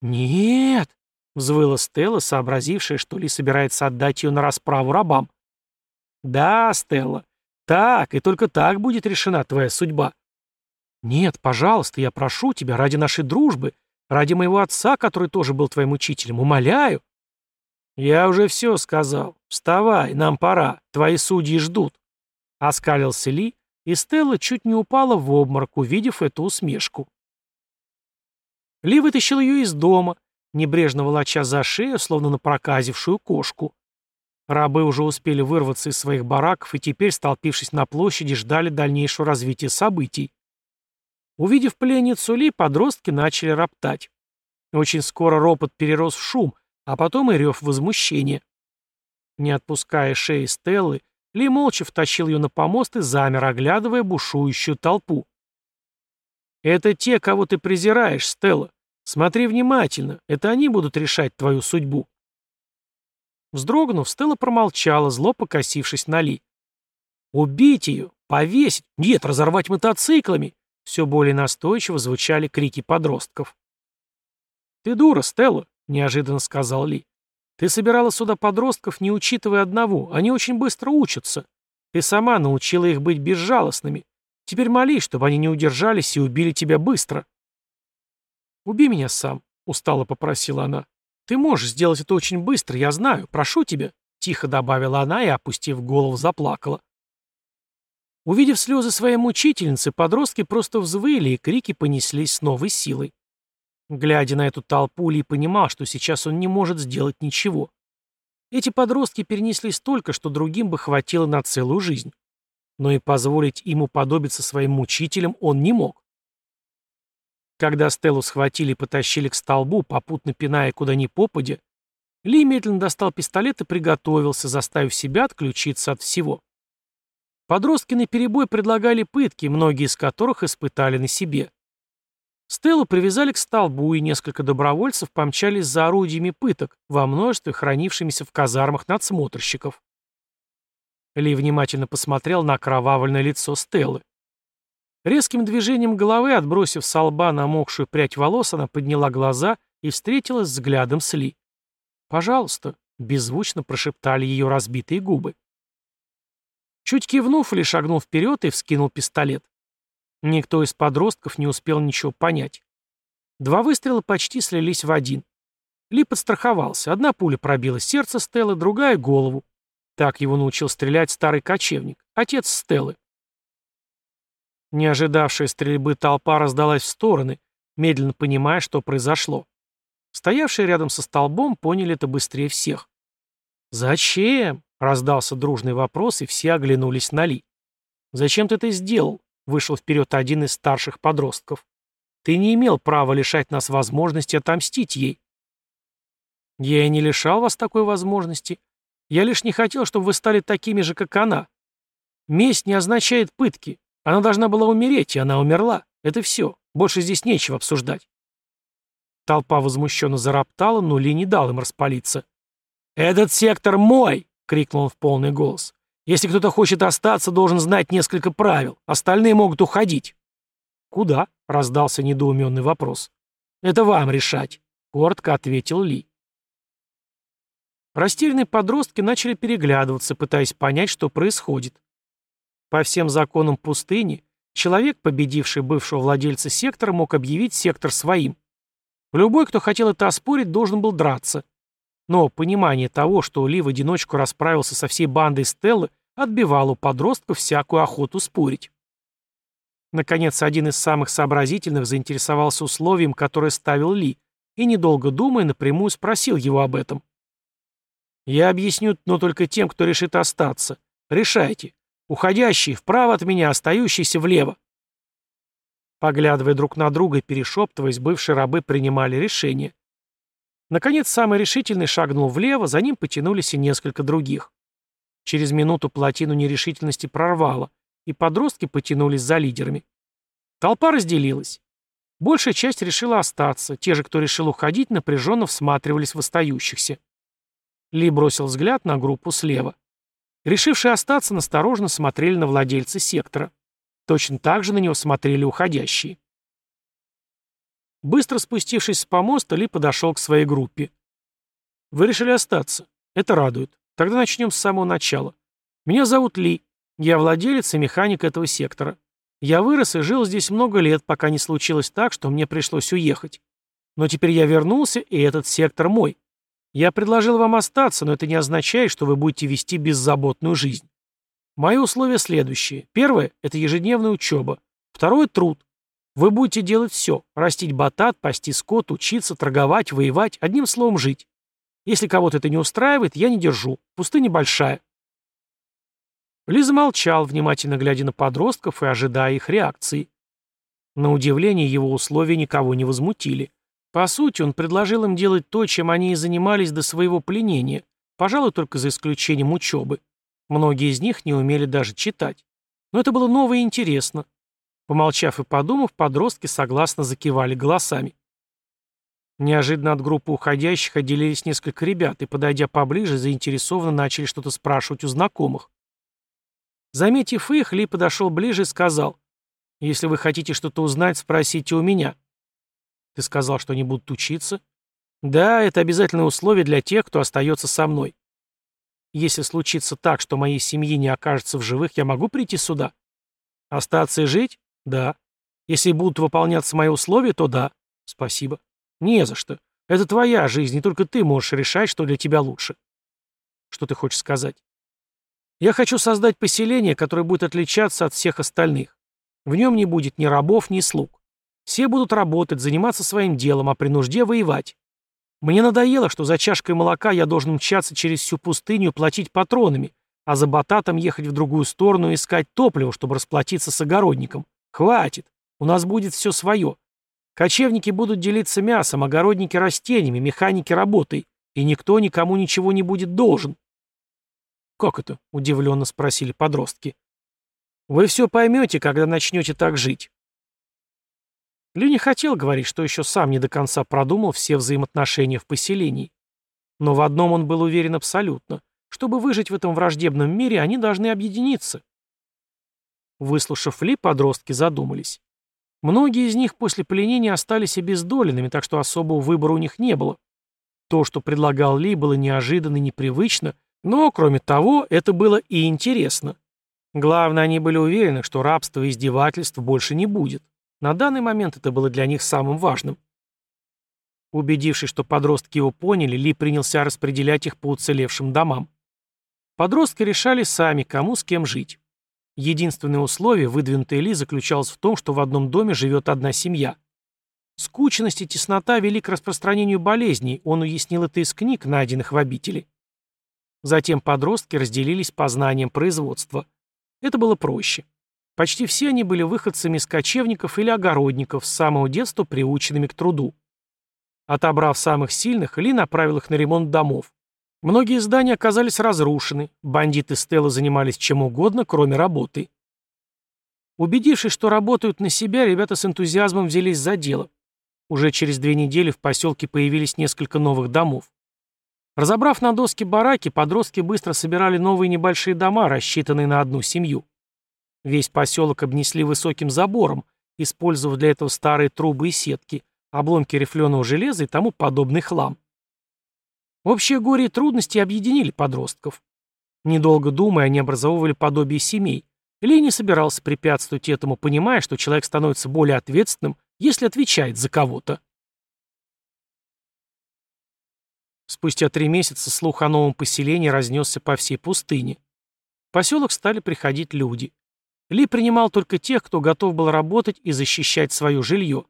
A: «Нет!» — взвыла Стелла, сообразившая, что Ли собирается отдать ее на расправу рабам. «Да, Стелла, так, и только так будет решена твоя судьба». «Нет, пожалуйста, я прошу тебя, ради нашей дружбы, ради моего отца, который тоже был твоим учителем, умоляю». «Я уже все сказал. Вставай, нам пора, твои судьи ждут», — оскалился Ли, и Стелла чуть не упала в обморок, увидев эту усмешку. Ли вытащил ее из дома, небрежно волоча за шею, словно напроказившую кошку. Рабы уже успели вырваться из своих бараков и теперь, столпившись на площади, ждали дальнейшего развития событий. Увидев пленницу Ли, подростки начали роптать. Очень скоро ропот перерос в шум, а потом и рев возмущения. Не отпуская шеи Стеллы, ли молча втащил ее на помост и замер, оглядывая бушующую толпу. «Это те, кого ты презираешь, Стелла. Смотри внимательно, это они будут решать твою судьбу». Вздрогнув, Стелла промолчала, зло покосившись на Ли. «Убить ее! Повесить! Нет, разорвать мотоциклами!» Все более настойчиво звучали крики подростков. «Ты дура, Стелла», — неожиданно сказал Ли. Ты собирала сюда подростков, не учитывая одного. Они очень быстро учатся. Ты сама научила их быть безжалостными. Теперь молись, чтобы они не удержались и убили тебя быстро. «Убей меня сам», — устало попросила она. «Ты можешь сделать это очень быстро, я знаю. Прошу тебя», — тихо добавила она и, опустив голову, заплакала. Увидев слезы своей мучительницы, подростки просто взвыли, и крики понеслись с новой силой. Глядя на эту толпу, Ли понимал, что сейчас он не может сделать ничего. Эти подростки перенесли столько, что другим бы хватило на целую жизнь. но и позволить ему подобиться своим мучителям он не мог. Когда Стеллу схватили и потащили к столбу, попутно пиная куда ни попадя, Ли медленно достал пистолет и приготовился, заставив себя отключиться от всего. Подростки на перебой предлагали пытки, многие из которых испытали на себе. Стеллу привязали к столбу, и несколько добровольцев помчались за орудиями пыток, во множестве хранившимися в казармах надсмотрщиков. Ли внимательно посмотрел на окровавленное лицо Стеллы. Резким движением головы, отбросив с лба намокшую прядь волос, она подняла глаза и встретилась взглядом с Ли. «Пожалуйста», — беззвучно прошептали ее разбитые губы. Чуть кивнув, Ли шагнул вперед и вскинул пистолет. Никто из подростков не успел ничего понять. Два выстрела почти слились в один. Ли подстраховался. Одна пуля пробила сердце Стеллы, другая — голову. Так его научил стрелять старый кочевник, отец Стеллы. Не ожидавшая стрельбы толпа раздалась в стороны, медленно понимая, что произошло. Стоявшие рядом со столбом поняли это быстрее всех. «Зачем?» — раздался дружный вопрос, и все оглянулись на Ли. «Зачем ты это сделал?» — вышел вперед один из старших подростков. «Ты не имел права лишать нас возможности отомстить ей». «Я и не лишал вас такой возможности. Я лишь не хотел, чтобы вы стали такими же, как она. Месть не означает пытки. Она должна была умереть, и она умерла. Это все. Больше здесь нечего обсуждать. Толпа возмущенно зароптала, но Ли не дал им распалиться. «Этот сектор мой!» — крикнул он в полный голос. «Если кто-то хочет остаться, должен знать несколько правил. Остальные могут уходить». «Куда?» — раздался недоуменный вопрос. «Это вам решать», — коротко ответил Ли. Растерянные подростки начали переглядываться, пытаясь понять, что происходит. По всем законам пустыни, человек, победивший бывшего владельца сектора, мог объявить сектор своим. Любой, кто хотел это оспорить, должен был драться. Но понимание того, что Ли в одиночку расправился со всей бандой Стеллы, отбивало у подростков всякую охоту спорить. Наконец, один из самых сообразительных заинтересовался условием, которое ставил Ли, и, недолго думая, напрямую спросил его об этом. «Я объясню, но только тем, кто решит остаться. Решайте. Уходящий вправо от меня, остающийся влево. Поглядывая друг на друга и перешептываясь, бывшие рабы принимали решение. Наконец, самый решительный шагнул влево, за ним потянулись и несколько других. Через минуту плотину нерешительности прорвало, и подростки потянулись за лидерами. Толпа разделилась. Большая часть решила остаться, те же, кто решил уходить, напряженно всматривались в остающихся. Ли бросил взгляд на группу слева. Решившие остаться, настороженно смотрели на владельца сектора. Точно так же на него смотрели уходящие. Быстро спустившись с помоста, Ли подошел к своей группе. «Вы решили остаться. Это радует. Тогда начнем с самого начала. Меня зовут Ли. Я владелец и механик этого сектора. Я вырос и жил здесь много лет, пока не случилось так, что мне пришлось уехать. Но теперь я вернулся, и этот сектор мой. Я предложил вам остаться, но это не означает, что вы будете вести беззаботную жизнь. Мои условия следующие. Первое – это ежедневная учеба. Второе – труд. Вы будете делать все – растить батат, пасти скот, учиться, торговать, воевать, одним словом жить. Если кого-то это не устраивает, я не держу. Пустыня большая. Лиза молчал, внимательно глядя на подростков и ожидая их реакции. На удивление его условия никого не возмутили. По сути, он предложил им делать то, чем они и занимались до своего пленения, пожалуй, только за исключением учебы. Многие из них не умели даже читать. Но это было ново и интересно. Помолчав и подумав, подростки согласно закивали голосами. Неожиданно от группы уходящих отделились несколько ребят и, подойдя поближе, заинтересованно начали что-то спрашивать у знакомых. Заметив их, Ли подошел ближе и сказал, «Если вы хотите что-то узнать, спросите у меня». Ты сказал, что они будут учиться? Да, это обязательное условие для тех, кто остается со мной. Если случится так, что моей семьи не окажется в живых, я могу прийти сюда? Остаться и жить? Да. Если будут выполняться мои условия, то да. Спасибо. Не за что. Это твоя жизнь, и только ты можешь решать, что для тебя лучше. Что ты хочешь сказать? Я хочу создать поселение, которое будет отличаться от всех остальных. В нем не будет ни рабов, ни слуг. Все будут работать, заниматься своим делом, а при нужде воевать. Мне надоело, что за чашкой молока я должен мчаться через всю пустыню платить патронами, а за бататом ехать в другую сторону и искать топливо, чтобы расплатиться с огородником. Хватит. У нас будет все свое. Кочевники будут делиться мясом, огородники растениями, механики работой, и никто никому ничего не будет должен. «Как это?» — удивленно спросили подростки. «Вы все поймете, когда начнете так жить». Ли не хотел говорить, что еще сам не до конца продумал все взаимоотношения в поселении. Но в одном он был уверен абсолютно. Чтобы выжить в этом враждебном мире, они должны объединиться. Выслушав Ли, подростки задумались. Многие из них после пленения остались обездоленными, так что особого выбора у них не было. То, что предлагал Ли, было неожиданно и непривычно, но, кроме того, это было и интересно. Главное, они были уверены, что рабства и издевательств больше не будет. На данный момент это было для них самым важным. Убедившись, что подростки его поняли, Ли принялся распределять их по уцелевшим домам. Подростки решали сами, кому с кем жить. Единственное условие, выдвинутое Ли, заключалось в том, что в одном доме живет одна семья. Скучность и теснота вели к распространению болезней, он уяснил это из книг, найденных в обители. Затем подростки разделились по знаниям производства. Это было проще. Почти все они были выходцами из кочевников или огородников, с самого детства приученными к труду. Отобрав самых сильных, Ли направил их на ремонт домов. Многие здания оказались разрушены, бандиты Стелла занимались чем угодно, кроме работы. Убедившись, что работают на себя, ребята с энтузиазмом взялись за дело. Уже через две недели в поселке появились несколько новых домов. Разобрав на доски бараки, подростки быстро собирали новые небольшие дома, рассчитанные на одну семью. Весь поселок обнесли высоким забором, использовав для этого старые трубы и сетки, обломки рифленого железа и тому подобный хлам. Общее горе и трудности объединили подростков. Недолго думая, они образовывали подобие семей. Ли не собирался препятствовать этому, понимая, что человек становится более ответственным, если отвечает за кого-то. Спустя три месяца слух о новом поселении разнесся по всей пустыне. В поселок стали приходить люди. Ли принимал только тех, кто готов был работать и защищать свое жилье.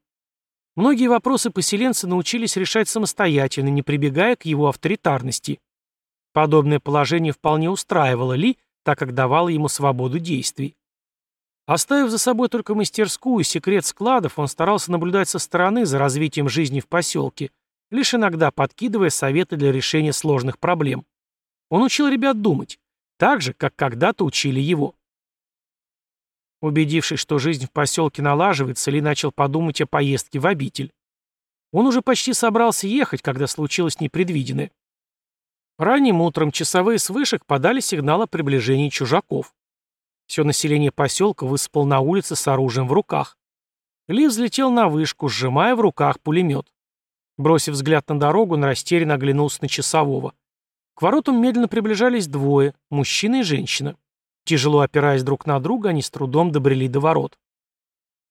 A: Многие вопросы поселенцы научились решать самостоятельно, не прибегая к его авторитарности. Подобное положение вполне устраивало Ли, так как давало ему свободу действий. Оставив за собой только мастерскую, секрет складов, он старался наблюдать со стороны за развитием жизни в поселке, лишь иногда подкидывая советы для решения сложных проблем. Он учил ребят думать, так же, как когда-то учили его. Убедившись, что жизнь в поселке налаживается, Ли начал подумать о поездке в обитель. Он уже почти собрался ехать, когда случилось непредвиденное. Ранним утром часовые с вышек подали сигнал о приближении чужаков. Все население поселка высыпал на улице с оружием в руках. Ли взлетел на вышку, сжимая в руках пулемет. Бросив взгляд на дорогу, он растерянно оглянулся на часового. К воротам медленно приближались двое, мужчина и женщина. Тяжело опираясь друг на друга, они с трудом добрели до ворот.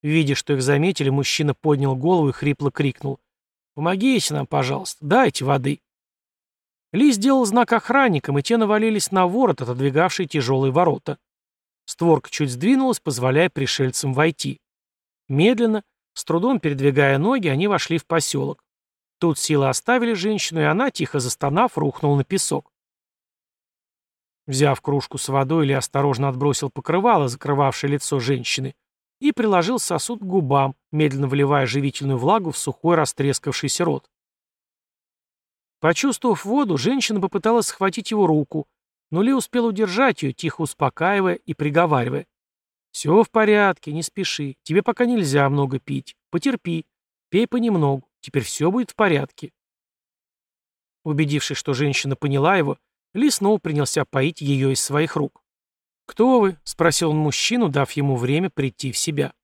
A: Видя, что их заметили, мужчина поднял голову и хрипло крикнул. «Помогите нам, пожалуйста, дайте воды». Ли сделал знак охранникам, и те навалились на ворот, отодвигавший тяжелые ворота. Створка чуть сдвинулась, позволяя пришельцам войти. Медленно, с трудом передвигая ноги, они вошли в поселок. Тут силы оставили женщину, и она, тихо застонав, рухнула на песок. Взяв кружку с водой, Ли осторожно отбросил покрывало, закрывавшее лицо женщины, и приложил сосуд к губам, медленно вливая живительную влагу в сухой растрескавшийся рот. Почувствовав воду, женщина попыталась схватить его руку, но Ли успел удержать ее, тихо успокаивая и приговаривая. «Все в порядке, не спеши. Тебе пока нельзя много пить. Потерпи. Пей понемногу. Теперь все будет в порядке». Убедившись, что женщина поняла его, ли снова принялся поить ее из своих рук. «Кто вы?» — спросил он мужчину, дав ему время прийти в себя.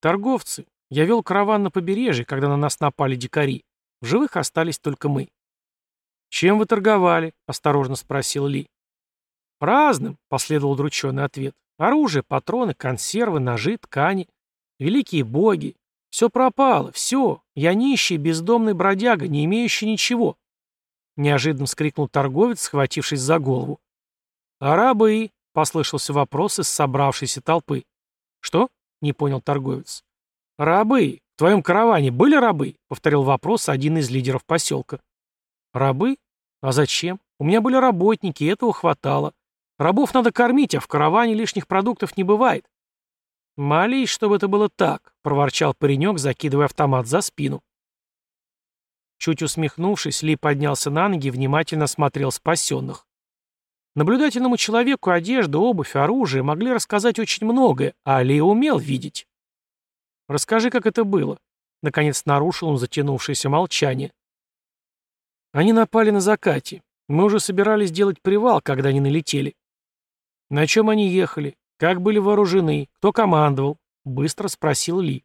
A: «Торговцы. Я вел караван на побережье, когда на нас напали дикари. В живых остались только мы». «Чем вы торговали?» — осторожно спросил Ли. «Разным», — последовал удрученный ответ. «Оружие, патроны, консервы, ножи, ткани. Великие боги. Все пропало, все. Я нищий, бездомный бродяга, не имеющий ничего. Неожиданно вскрикнул торговец, схватившись за голову. «А рабы?» — послышался вопрос из собравшейся толпы. «Что?» — не понял торговец. «Рабы. В твоем караване были рабы?» — повторил вопрос один из лидеров поселка. «Рабы? А зачем? У меня были работники, этого хватало. Рабов надо кормить, а в караване лишних продуктов не бывает. «Молись, чтобы это было так», — проворчал паренек, закидывая автомат за спину. Чуть усмехнувшись, Ли поднялся на ноги и внимательно смотрел спасенных. Наблюдательному человеку одежда, обувь, оружие могли рассказать очень многое, а Ли умел видеть. «Расскажи, как это было», — наконец нарушил он затянувшееся молчание. Они напали на закате. Мы уже собирались делать привал, когда они налетели. На чем они ехали? Как были вооружены? Кто командовал? Быстро спросил Ли.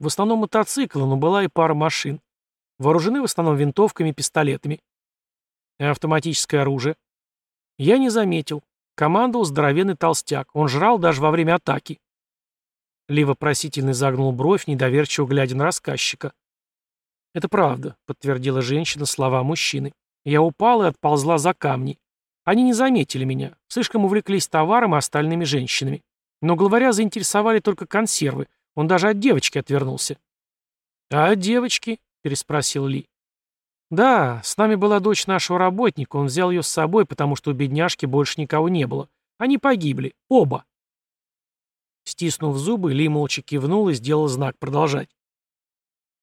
A: В основном мотоциклы, но была и пара машин. Вооружены в основном винтовками и пистолетами. Автоматическое оружие? Я не заметил. Командовал здоровенный толстяк. Он жрал даже во время атаки. Ли вопросительно загнул бровь, недоверчиво глядя на рассказчика. «Это правда», — подтвердила женщина слова мужчины. «Я упала и отползла за камни. Они не заметили меня, слишком увлеклись товаром и остальными женщинами. Но главаря заинтересовали только консервы, он даже от девочки отвернулся». «А от девочки?» — переспросил Ли. «Да, с нами была дочь нашего работника, он взял ее с собой, потому что у бедняжки больше никого не было. Они погибли. Оба». Стиснув зубы, Ли молча кивнул и сделал знак продолжать.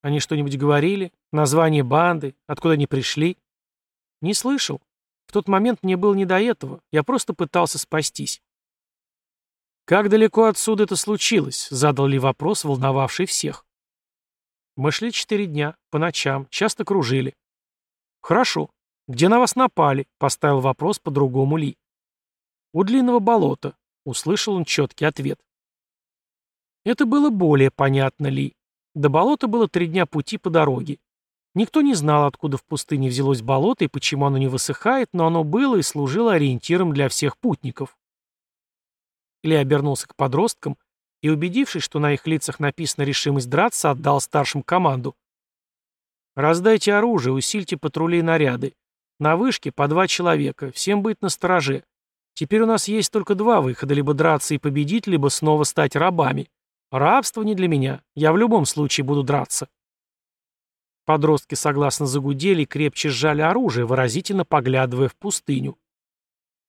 A: Они что-нибудь говорили? Название банды? Откуда они пришли? Не слышал. В тот момент мне было не до этого. Я просто пытался спастись. «Как далеко отсюда это случилось?» — задал ли вопрос, волновавший всех. «Мы шли четыре дня, по ночам, часто кружили». «Хорошо. Где на вас напали?» — поставил вопрос по-другому Ли. «У длинного болота», — услышал он четкий ответ. Это было более понятно Ли. До болота было три дня пути по дороге. Никто не знал, откуда в пустыне взялось болото и почему оно не высыхает, но оно было и служило ориентиром для всех путников. Ли обернулся к подросткам и, убедившись, что на их лицах написана решимость драться, отдал старшим команду. «Раздайте оружие, усильте патрули и наряды. На вышке по два человека, всем быть на стороже. Теперь у нас есть только два выхода, либо драться и победить, либо снова стать рабами. Рабство не для меня. Я в любом случае буду драться. Подростки согласно загудели и крепче сжали оружие, выразительно поглядывая в пустыню.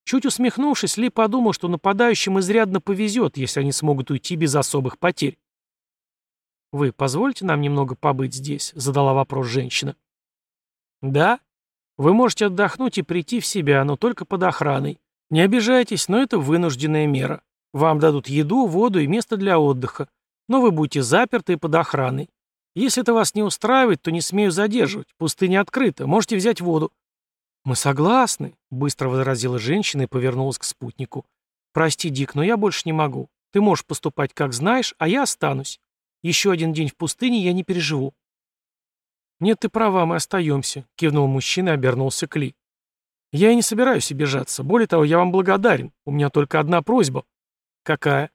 A: Чуть усмехнувшись, Ли подумал, что нападающим изрядно повезет, если они смогут уйти без особых потерь. «Вы позволите нам немного побыть здесь?» — задала вопрос женщина. «Да. Вы можете отдохнуть и прийти в себя, но только под охраной. Не обижайтесь, но это вынужденная мера. Вам дадут еду, воду и место для отдыха, но вы будете заперты и под охраной. Если это вас не устраивает, то не смею задерживать. Пустыня открыта, можете взять воду». «Мы согласны», — быстро возразила женщина и повернулась к спутнику. «Прости, Дик, но я больше не могу. Ты можешь поступать как знаешь, а я останусь. Еще один день в пустыне я не переживу». «Нет, ты права, мы остаемся», — кивнул мужчина и обернулся к Ли. «Я и не собираюсь обижаться. Более того, я вам благодарен. У меня только одна просьба». «Какая?»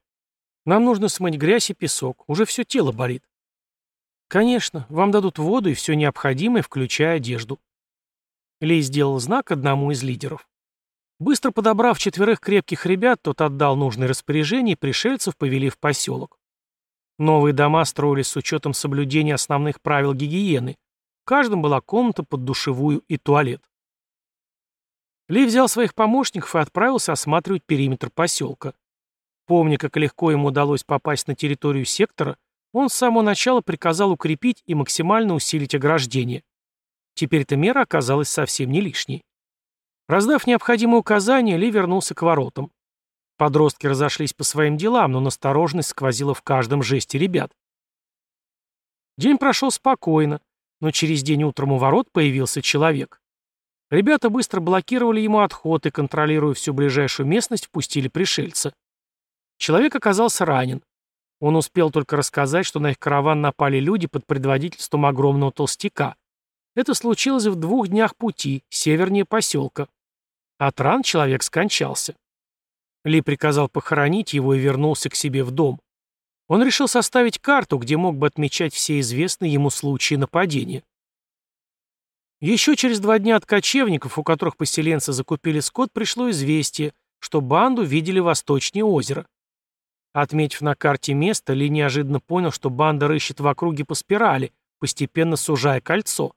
A: «Нам нужно смыть грязь и песок. Уже все тело болит». «Конечно. Вам дадут воду и все необходимое, включая одежду». Лей сделал знак одному из лидеров. Быстро подобрав четверых крепких ребят, тот отдал нужные распоряжения и пришельцев повели в поселок. Новые дома строились с учетом соблюдения основных правил гигиены. В каждом была комната под душевую и туалет. Ли взял своих помощников и отправился осматривать периметр поселка. Помня, как легко ему удалось попасть на территорию сектора, он с самого начала приказал укрепить и максимально усилить ограждение. Теперь эта мера оказалась совсем не лишней. Раздав необходимые указания, Ли вернулся к воротам. Подростки разошлись по своим делам, но настороженность сквозила в каждом жесте ребят. День прошел спокойно, но через день утром у ворот появился человек. Ребята быстро блокировали ему отход и, контролируя всю ближайшую местность, впустили пришельца. Человек оказался ранен. Он успел только рассказать, что на их караван напали люди под предводительством огромного толстяка. Это случилось в двух днях пути, севернее поселка. От ран человек скончался. Ли приказал похоронить его и вернулся к себе в дом. Он решил составить карту, где мог бы отмечать все известные ему случаи нападения. Еще через два дня от кочевников, у которых поселенцы закупили скот, пришло известие, что банду видели восточнее озера. Отметив на карте место, Ли неожиданно понял, что банда рыщет в округе по спирали, постепенно сужая кольцо.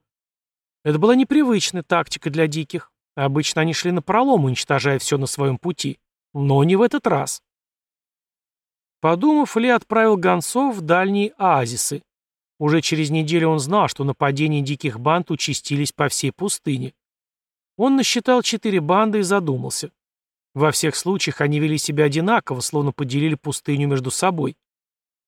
A: Это была непривычная тактика для диких. Обычно они шли напролом, уничтожая все на своем пути. Но не в этот раз. Подумав, Ли отправил гонцов в дальние оазисы. Уже через неделю он знал, что нападения диких банд участились по всей пустыне. Он насчитал четыре банды и задумался. Во всех случаях они вели себя одинаково, словно поделили пустыню между собой.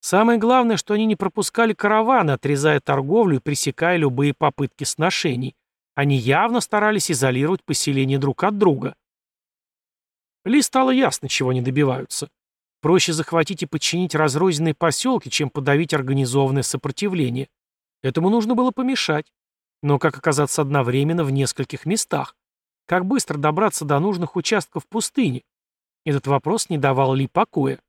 A: Самое главное, что они не пропускали караваны, отрезая торговлю и пресекая любые попытки сношений. Они явно старались изолировать поселение друг от друга. Ли стало ясно, чего они добиваются. Проще захватить и подчинить разрозненные поселки, чем подавить организованное сопротивление. Этому нужно было помешать. Но как оказаться одновременно в нескольких местах? Как быстро добраться до нужных участков пустыни? Этот вопрос не давал Ли покоя.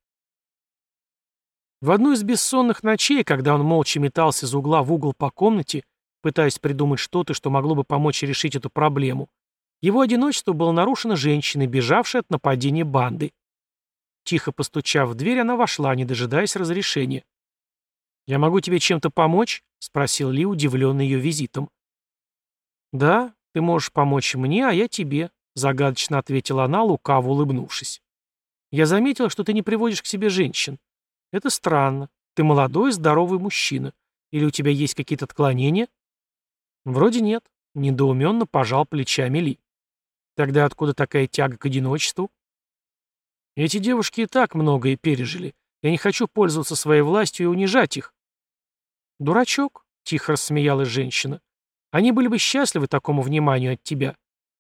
A: В одну из бессонных ночей, когда он молча метался из угла в угол по комнате, пытаясь придумать что-то, что могло бы помочь решить эту проблему, его одиночество было нарушено женщиной, бежавшей от нападения банды. Тихо постучав в дверь, она вошла, не дожидаясь разрешения. «Я могу тебе чем-то помочь?» — спросил Ли, удивленный ее визитом. «Да, ты можешь помочь мне, а я тебе», — загадочно ответила она, лукаво улыбнувшись. «Я заметила, что ты не приводишь к себе женщин. Это странно. Ты молодой, здоровый мужчина. Или у тебя есть какие-то отклонения? Вроде нет. Недоуменно пожал плечами Ли. Тогда откуда такая тяга к одиночеству? Эти девушки и так многое пережили. Я не хочу пользоваться своей властью и унижать их. Дурачок, тихо рассмеялась женщина. Они были бы счастливы такому вниманию от тебя.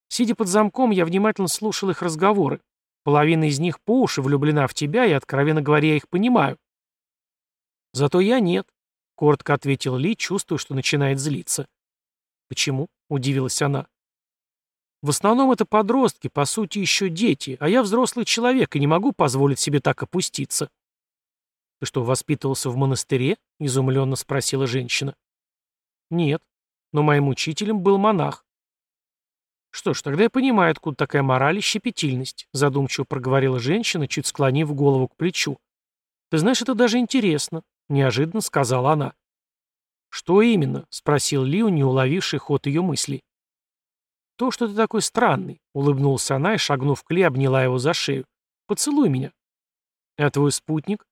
A: Сидя под замком, я внимательно слушал их разговоры. Половина из них по уши влюблена в тебя, и, откровенно говоря, я их понимаю. Зато я нет, — коротко ответил Ли, чувствуя, что начинает злиться. Почему? — удивилась она. В основном это подростки, по сути, еще дети, а я взрослый человек и не могу позволить себе так опуститься. Ты что, воспитывался в монастыре? — изумленно спросила женщина. Нет, но моим учителем был монах. «Что ж, тогда я понимаю, откуда такая мораль и щепетильность», задумчиво проговорила женщина, чуть склонив голову к плечу. «Ты знаешь, это даже интересно», — неожиданно сказала она. «Что именно?» — спросил Лио, не уловивший ход ее мыслей. «То, что ты такой странный», — улыбнулась она и, шагнув к Ли, обняла его за шею. «Поцелуй меня». «А твой спутник?»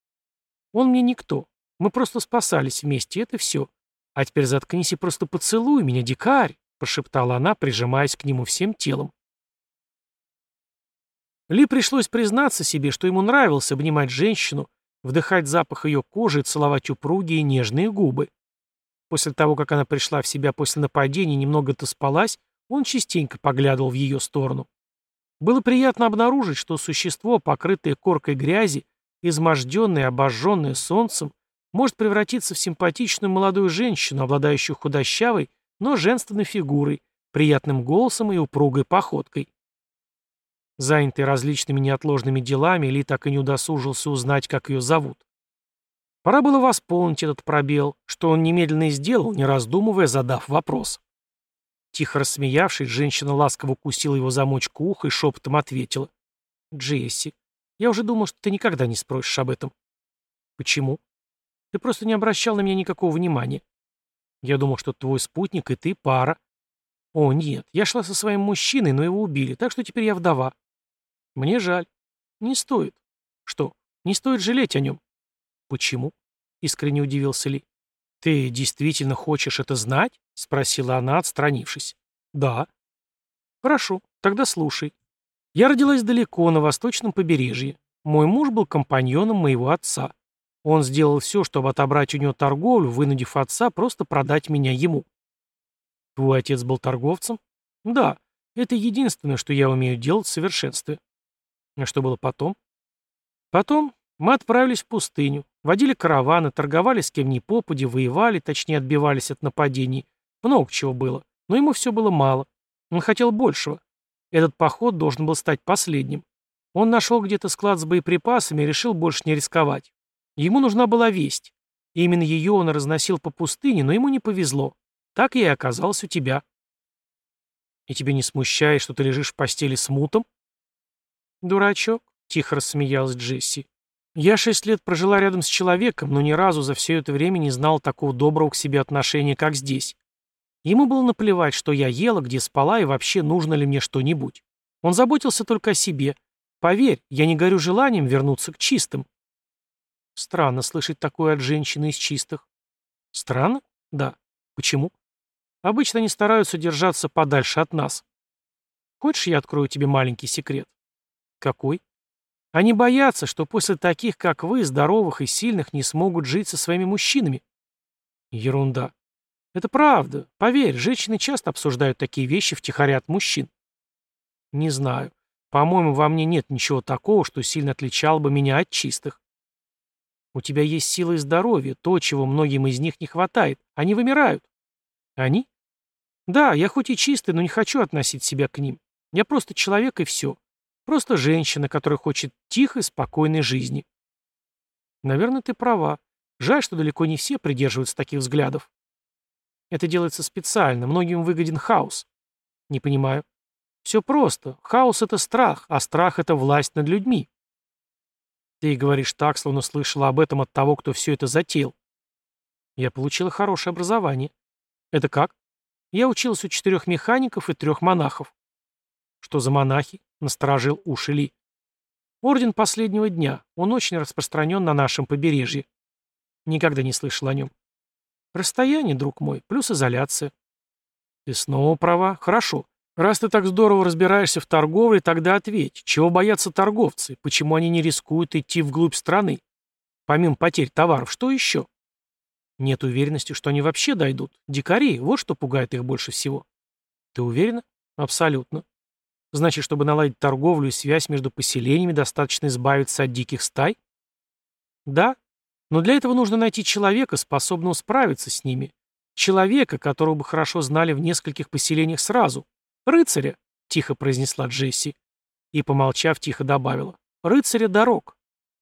A: «Он мне никто. Мы просто спасались вместе, это все. А теперь заткнись и просто поцелуй меня, дикарь» прошептала она, прижимаясь к нему всем телом. Ли пришлось признаться себе, что ему нравилось обнимать женщину, вдыхать запах ее кожи и целовать упругие нежные губы. После того, как она пришла в себя после нападения и немного-то спалась, он частенько поглядывал в ее сторону. Было приятно обнаружить, что существо, покрытое коркой грязи, изможденное, обожженное солнцем, может превратиться в симпатичную молодую женщину, обладающую худощавой, но женственной фигурой, приятным голосом и упругой походкой. Занятый различными неотложными делами, Ли так и не удосужился узнать, как ее зовут. Пора было восполнить этот пробел, что он немедленно и сделал, не раздумывая, задав вопрос. Тихо рассмеявшись, женщина ласково укусила его замочку уха и шепотом ответила. «Джесси, я уже думал, что ты никогда не спросишь об этом». «Почему?» «Ты просто не обращал на меня никакого внимания. Я думал, что твой спутник и ты пара. О, нет, я шла со своим мужчиной, но его убили, так что теперь я вдова. Мне жаль. Не стоит. Что, не стоит жалеть о нем? Почему? Искренне удивился Ли. Ты действительно хочешь это знать? Спросила она, отстранившись. Да. Хорошо, тогда слушай. Я родилась далеко, на восточном побережье. Мой муж был компаньоном моего отца. Он сделал все, чтобы отобрать у него торговлю, вынудив отца просто продать меня ему. Твой отец был торговцем? Да, это единственное, что я умею делать в совершенстве. А что было потом? Потом мы отправились в пустыню, водили караваны, торговали с кем ни попади, воевали, точнее отбивались от нападений. Много чего было, но ему все было мало. Он хотел большего. Этот поход должен был стать последним. Он нашел где-то склад с боеприпасами и решил больше не рисковать. Ему нужна была весть. И именно ее он разносил по пустыне, но ему не повезло. Так я и оказался у тебя. И тебе не смущает, что ты лежишь в постели с мутом? Дурачок, тихо рассмеялась Джесси. Я шесть лет прожила рядом с человеком, но ни разу за все это время не знал такого доброго к себе отношения, как здесь. Ему было наплевать, что я ела, где спала и вообще нужно ли мне что-нибудь. Он заботился только о себе. Поверь, я не горю желанием вернуться к чистым. Странно слышать такое от женщины из чистых. Странно? Да. Почему? Обычно они стараются держаться подальше от нас. Хочешь, я открою тебе маленький секрет? Какой? Они боятся, что после таких, как вы, здоровых и сильных, не смогут жить со своими мужчинами. Ерунда. Это правда. Поверь, женщины часто обсуждают такие вещи втихаря от мужчин. Не знаю. По-моему, во мне нет ничего такого, что сильно отличало бы меня от чистых. У тебя есть сила и здоровье, то, чего многим из них не хватает. Они вымирают. Они? Да, я хоть и чистый, но не хочу относить себя к ним. Я просто человек и все. Просто женщина, которая хочет тихой, спокойной жизни. Наверное, ты права. Жаль, что далеко не все придерживаются таких взглядов. Это делается специально, многим выгоден хаос. Не понимаю. Все просто. Хаос — это страх, а страх — это власть над людьми. Ты говоришь так, словно слышала об этом от того, кто все это затеял. Я получила хорошее образование. Это как? Я училась у четырех механиков и трех монахов. Что за монахи? Насторожил уши Ли. Орден последнего дня. Он очень распространен на нашем побережье. Никогда не слышал о нем. Расстояние, друг мой, плюс изоляция. Ты снова права. Хорошо. Раз ты так здорово разбираешься в торговле, тогда ответь, чего боятся торговцы, почему они не рискуют идти вглубь страны? Помимо потерь товаров, что еще? Нет уверенности, что они вообще дойдут. Дикари, вот что пугает их больше всего. Ты уверена? Абсолютно. Значит, чтобы наладить торговлю и связь между поселениями, достаточно избавиться от диких стай? Да, но для этого нужно найти человека, способного справиться с ними. Человека, которого бы хорошо знали в нескольких поселениях сразу. Рыцаря, тихо произнесла Джесси. И, помолчав, тихо добавила. Рыцаря дорог.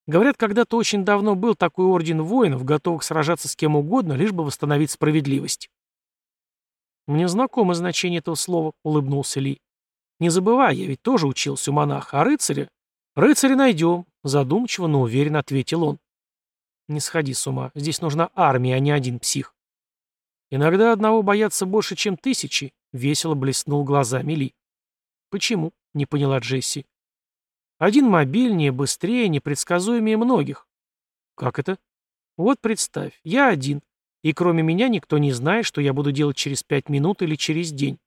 A: Говорят, когда-то очень давно был такой орден воинов, готовых сражаться с кем угодно, лишь бы восстановить справедливость. «Мне знакомо значение этого слова», — улыбнулся Ли. Не забывай, я ведь тоже учился у монаха, а рыцаря? Рыцаря найдем, задумчиво, но уверенно ответил он. Не сходи с ума, здесь нужна армия, а не один псих. Иногда одного боятся больше, чем тысячи, весело блеснул глазами Ли. Почему? Не поняла Джесси. Один мобильнее, быстрее, непредсказуемее многих. Как это? Вот представь, я один, и кроме меня никто не знает, что я буду делать через пять минут или через день.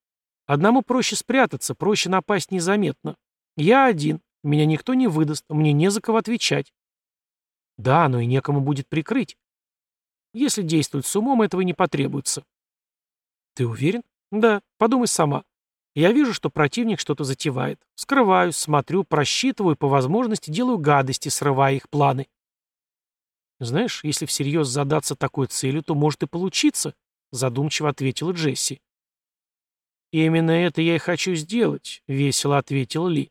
A: Одному проще спрятаться, проще напасть незаметно. Я один, меня никто не выдаст, мне не за кого отвечать. Да, но и некому будет прикрыть. Если действовать с умом, этого не потребуется. Ты уверен? Да, подумай сама. Я вижу, что противник что-то затевает. Скрываюсь, смотрю, просчитываю, по возможности делаю гадости, срывая их планы. Знаешь, если всерьез задаться такой целью, то может и получиться, задумчиво ответила Джесси. «Именно это я и хочу сделать», — весело ответил Ли.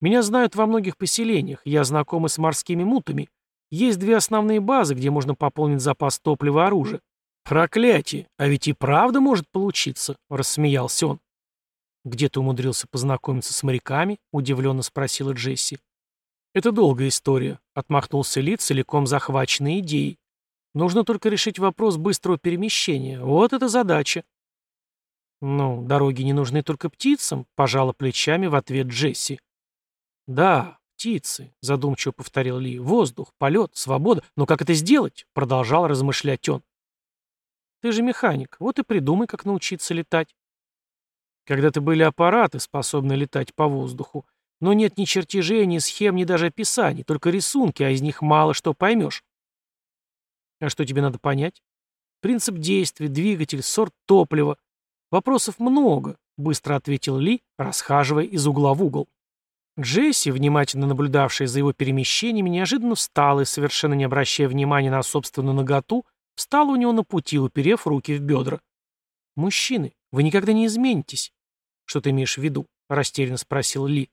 A: «Меня знают во многих поселениях, я знаком и с морскими мутами. Есть две основные базы, где можно пополнить запас топлива и оружия». «Проклятие! А ведь и правда может получиться», — рассмеялся он. «Где ты умудрился познакомиться с моряками?» — удивленно спросила Джесси. «Это долгая история», — отмахнулся Ли, целиком захваченный идеей. «Нужно только решить вопрос быстрого перемещения. Вот это задача». «Ну, дороги не нужны только птицам», — пожала плечами в ответ Джесси. «Да, птицы», — задумчиво повторил Ли. «Воздух, полет, свобода. Но как это сделать?» — продолжал размышлять он. «Ты же механик, вот и придумай, как научиться летать». Когда-то были аппараты, способные летать по воздуху, но нет ни чертежей, ни схем, ни даже описаний, только рисунки, а из них мало что поймешь. А что тебе надо понять? Принцип действия, двигатель, сорт топлива, «Вопросов много», — быстро ответил Ли, расхаживая из угла в угол. Джесси, внимательно наблюдавшая за его перемещениями, неожиданно встала и, совершенно не обращая внимания на собственную наготу, встала у него на пути, уперев руки в бедра. «Мужчины, вы никогда не изменитесь». «Что ты имеешь в виду?» — растерянно спросил Ли.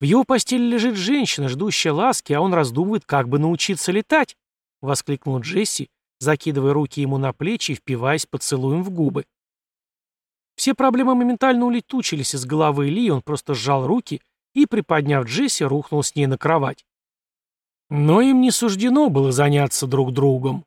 A: «В его постели лежит женщина, ждущая ласки, а он раздумывает, как бы научиться летать», — воскликнул Джесси, закидывая руки ему на плечи и впиваясь поцелуем в губы. Все проблемы моментально улетучились из головы Ли, он просто сжал руки и, приподняв Джесси, рухнул с ней на кровать. Но им не суждено было заняться друг другом.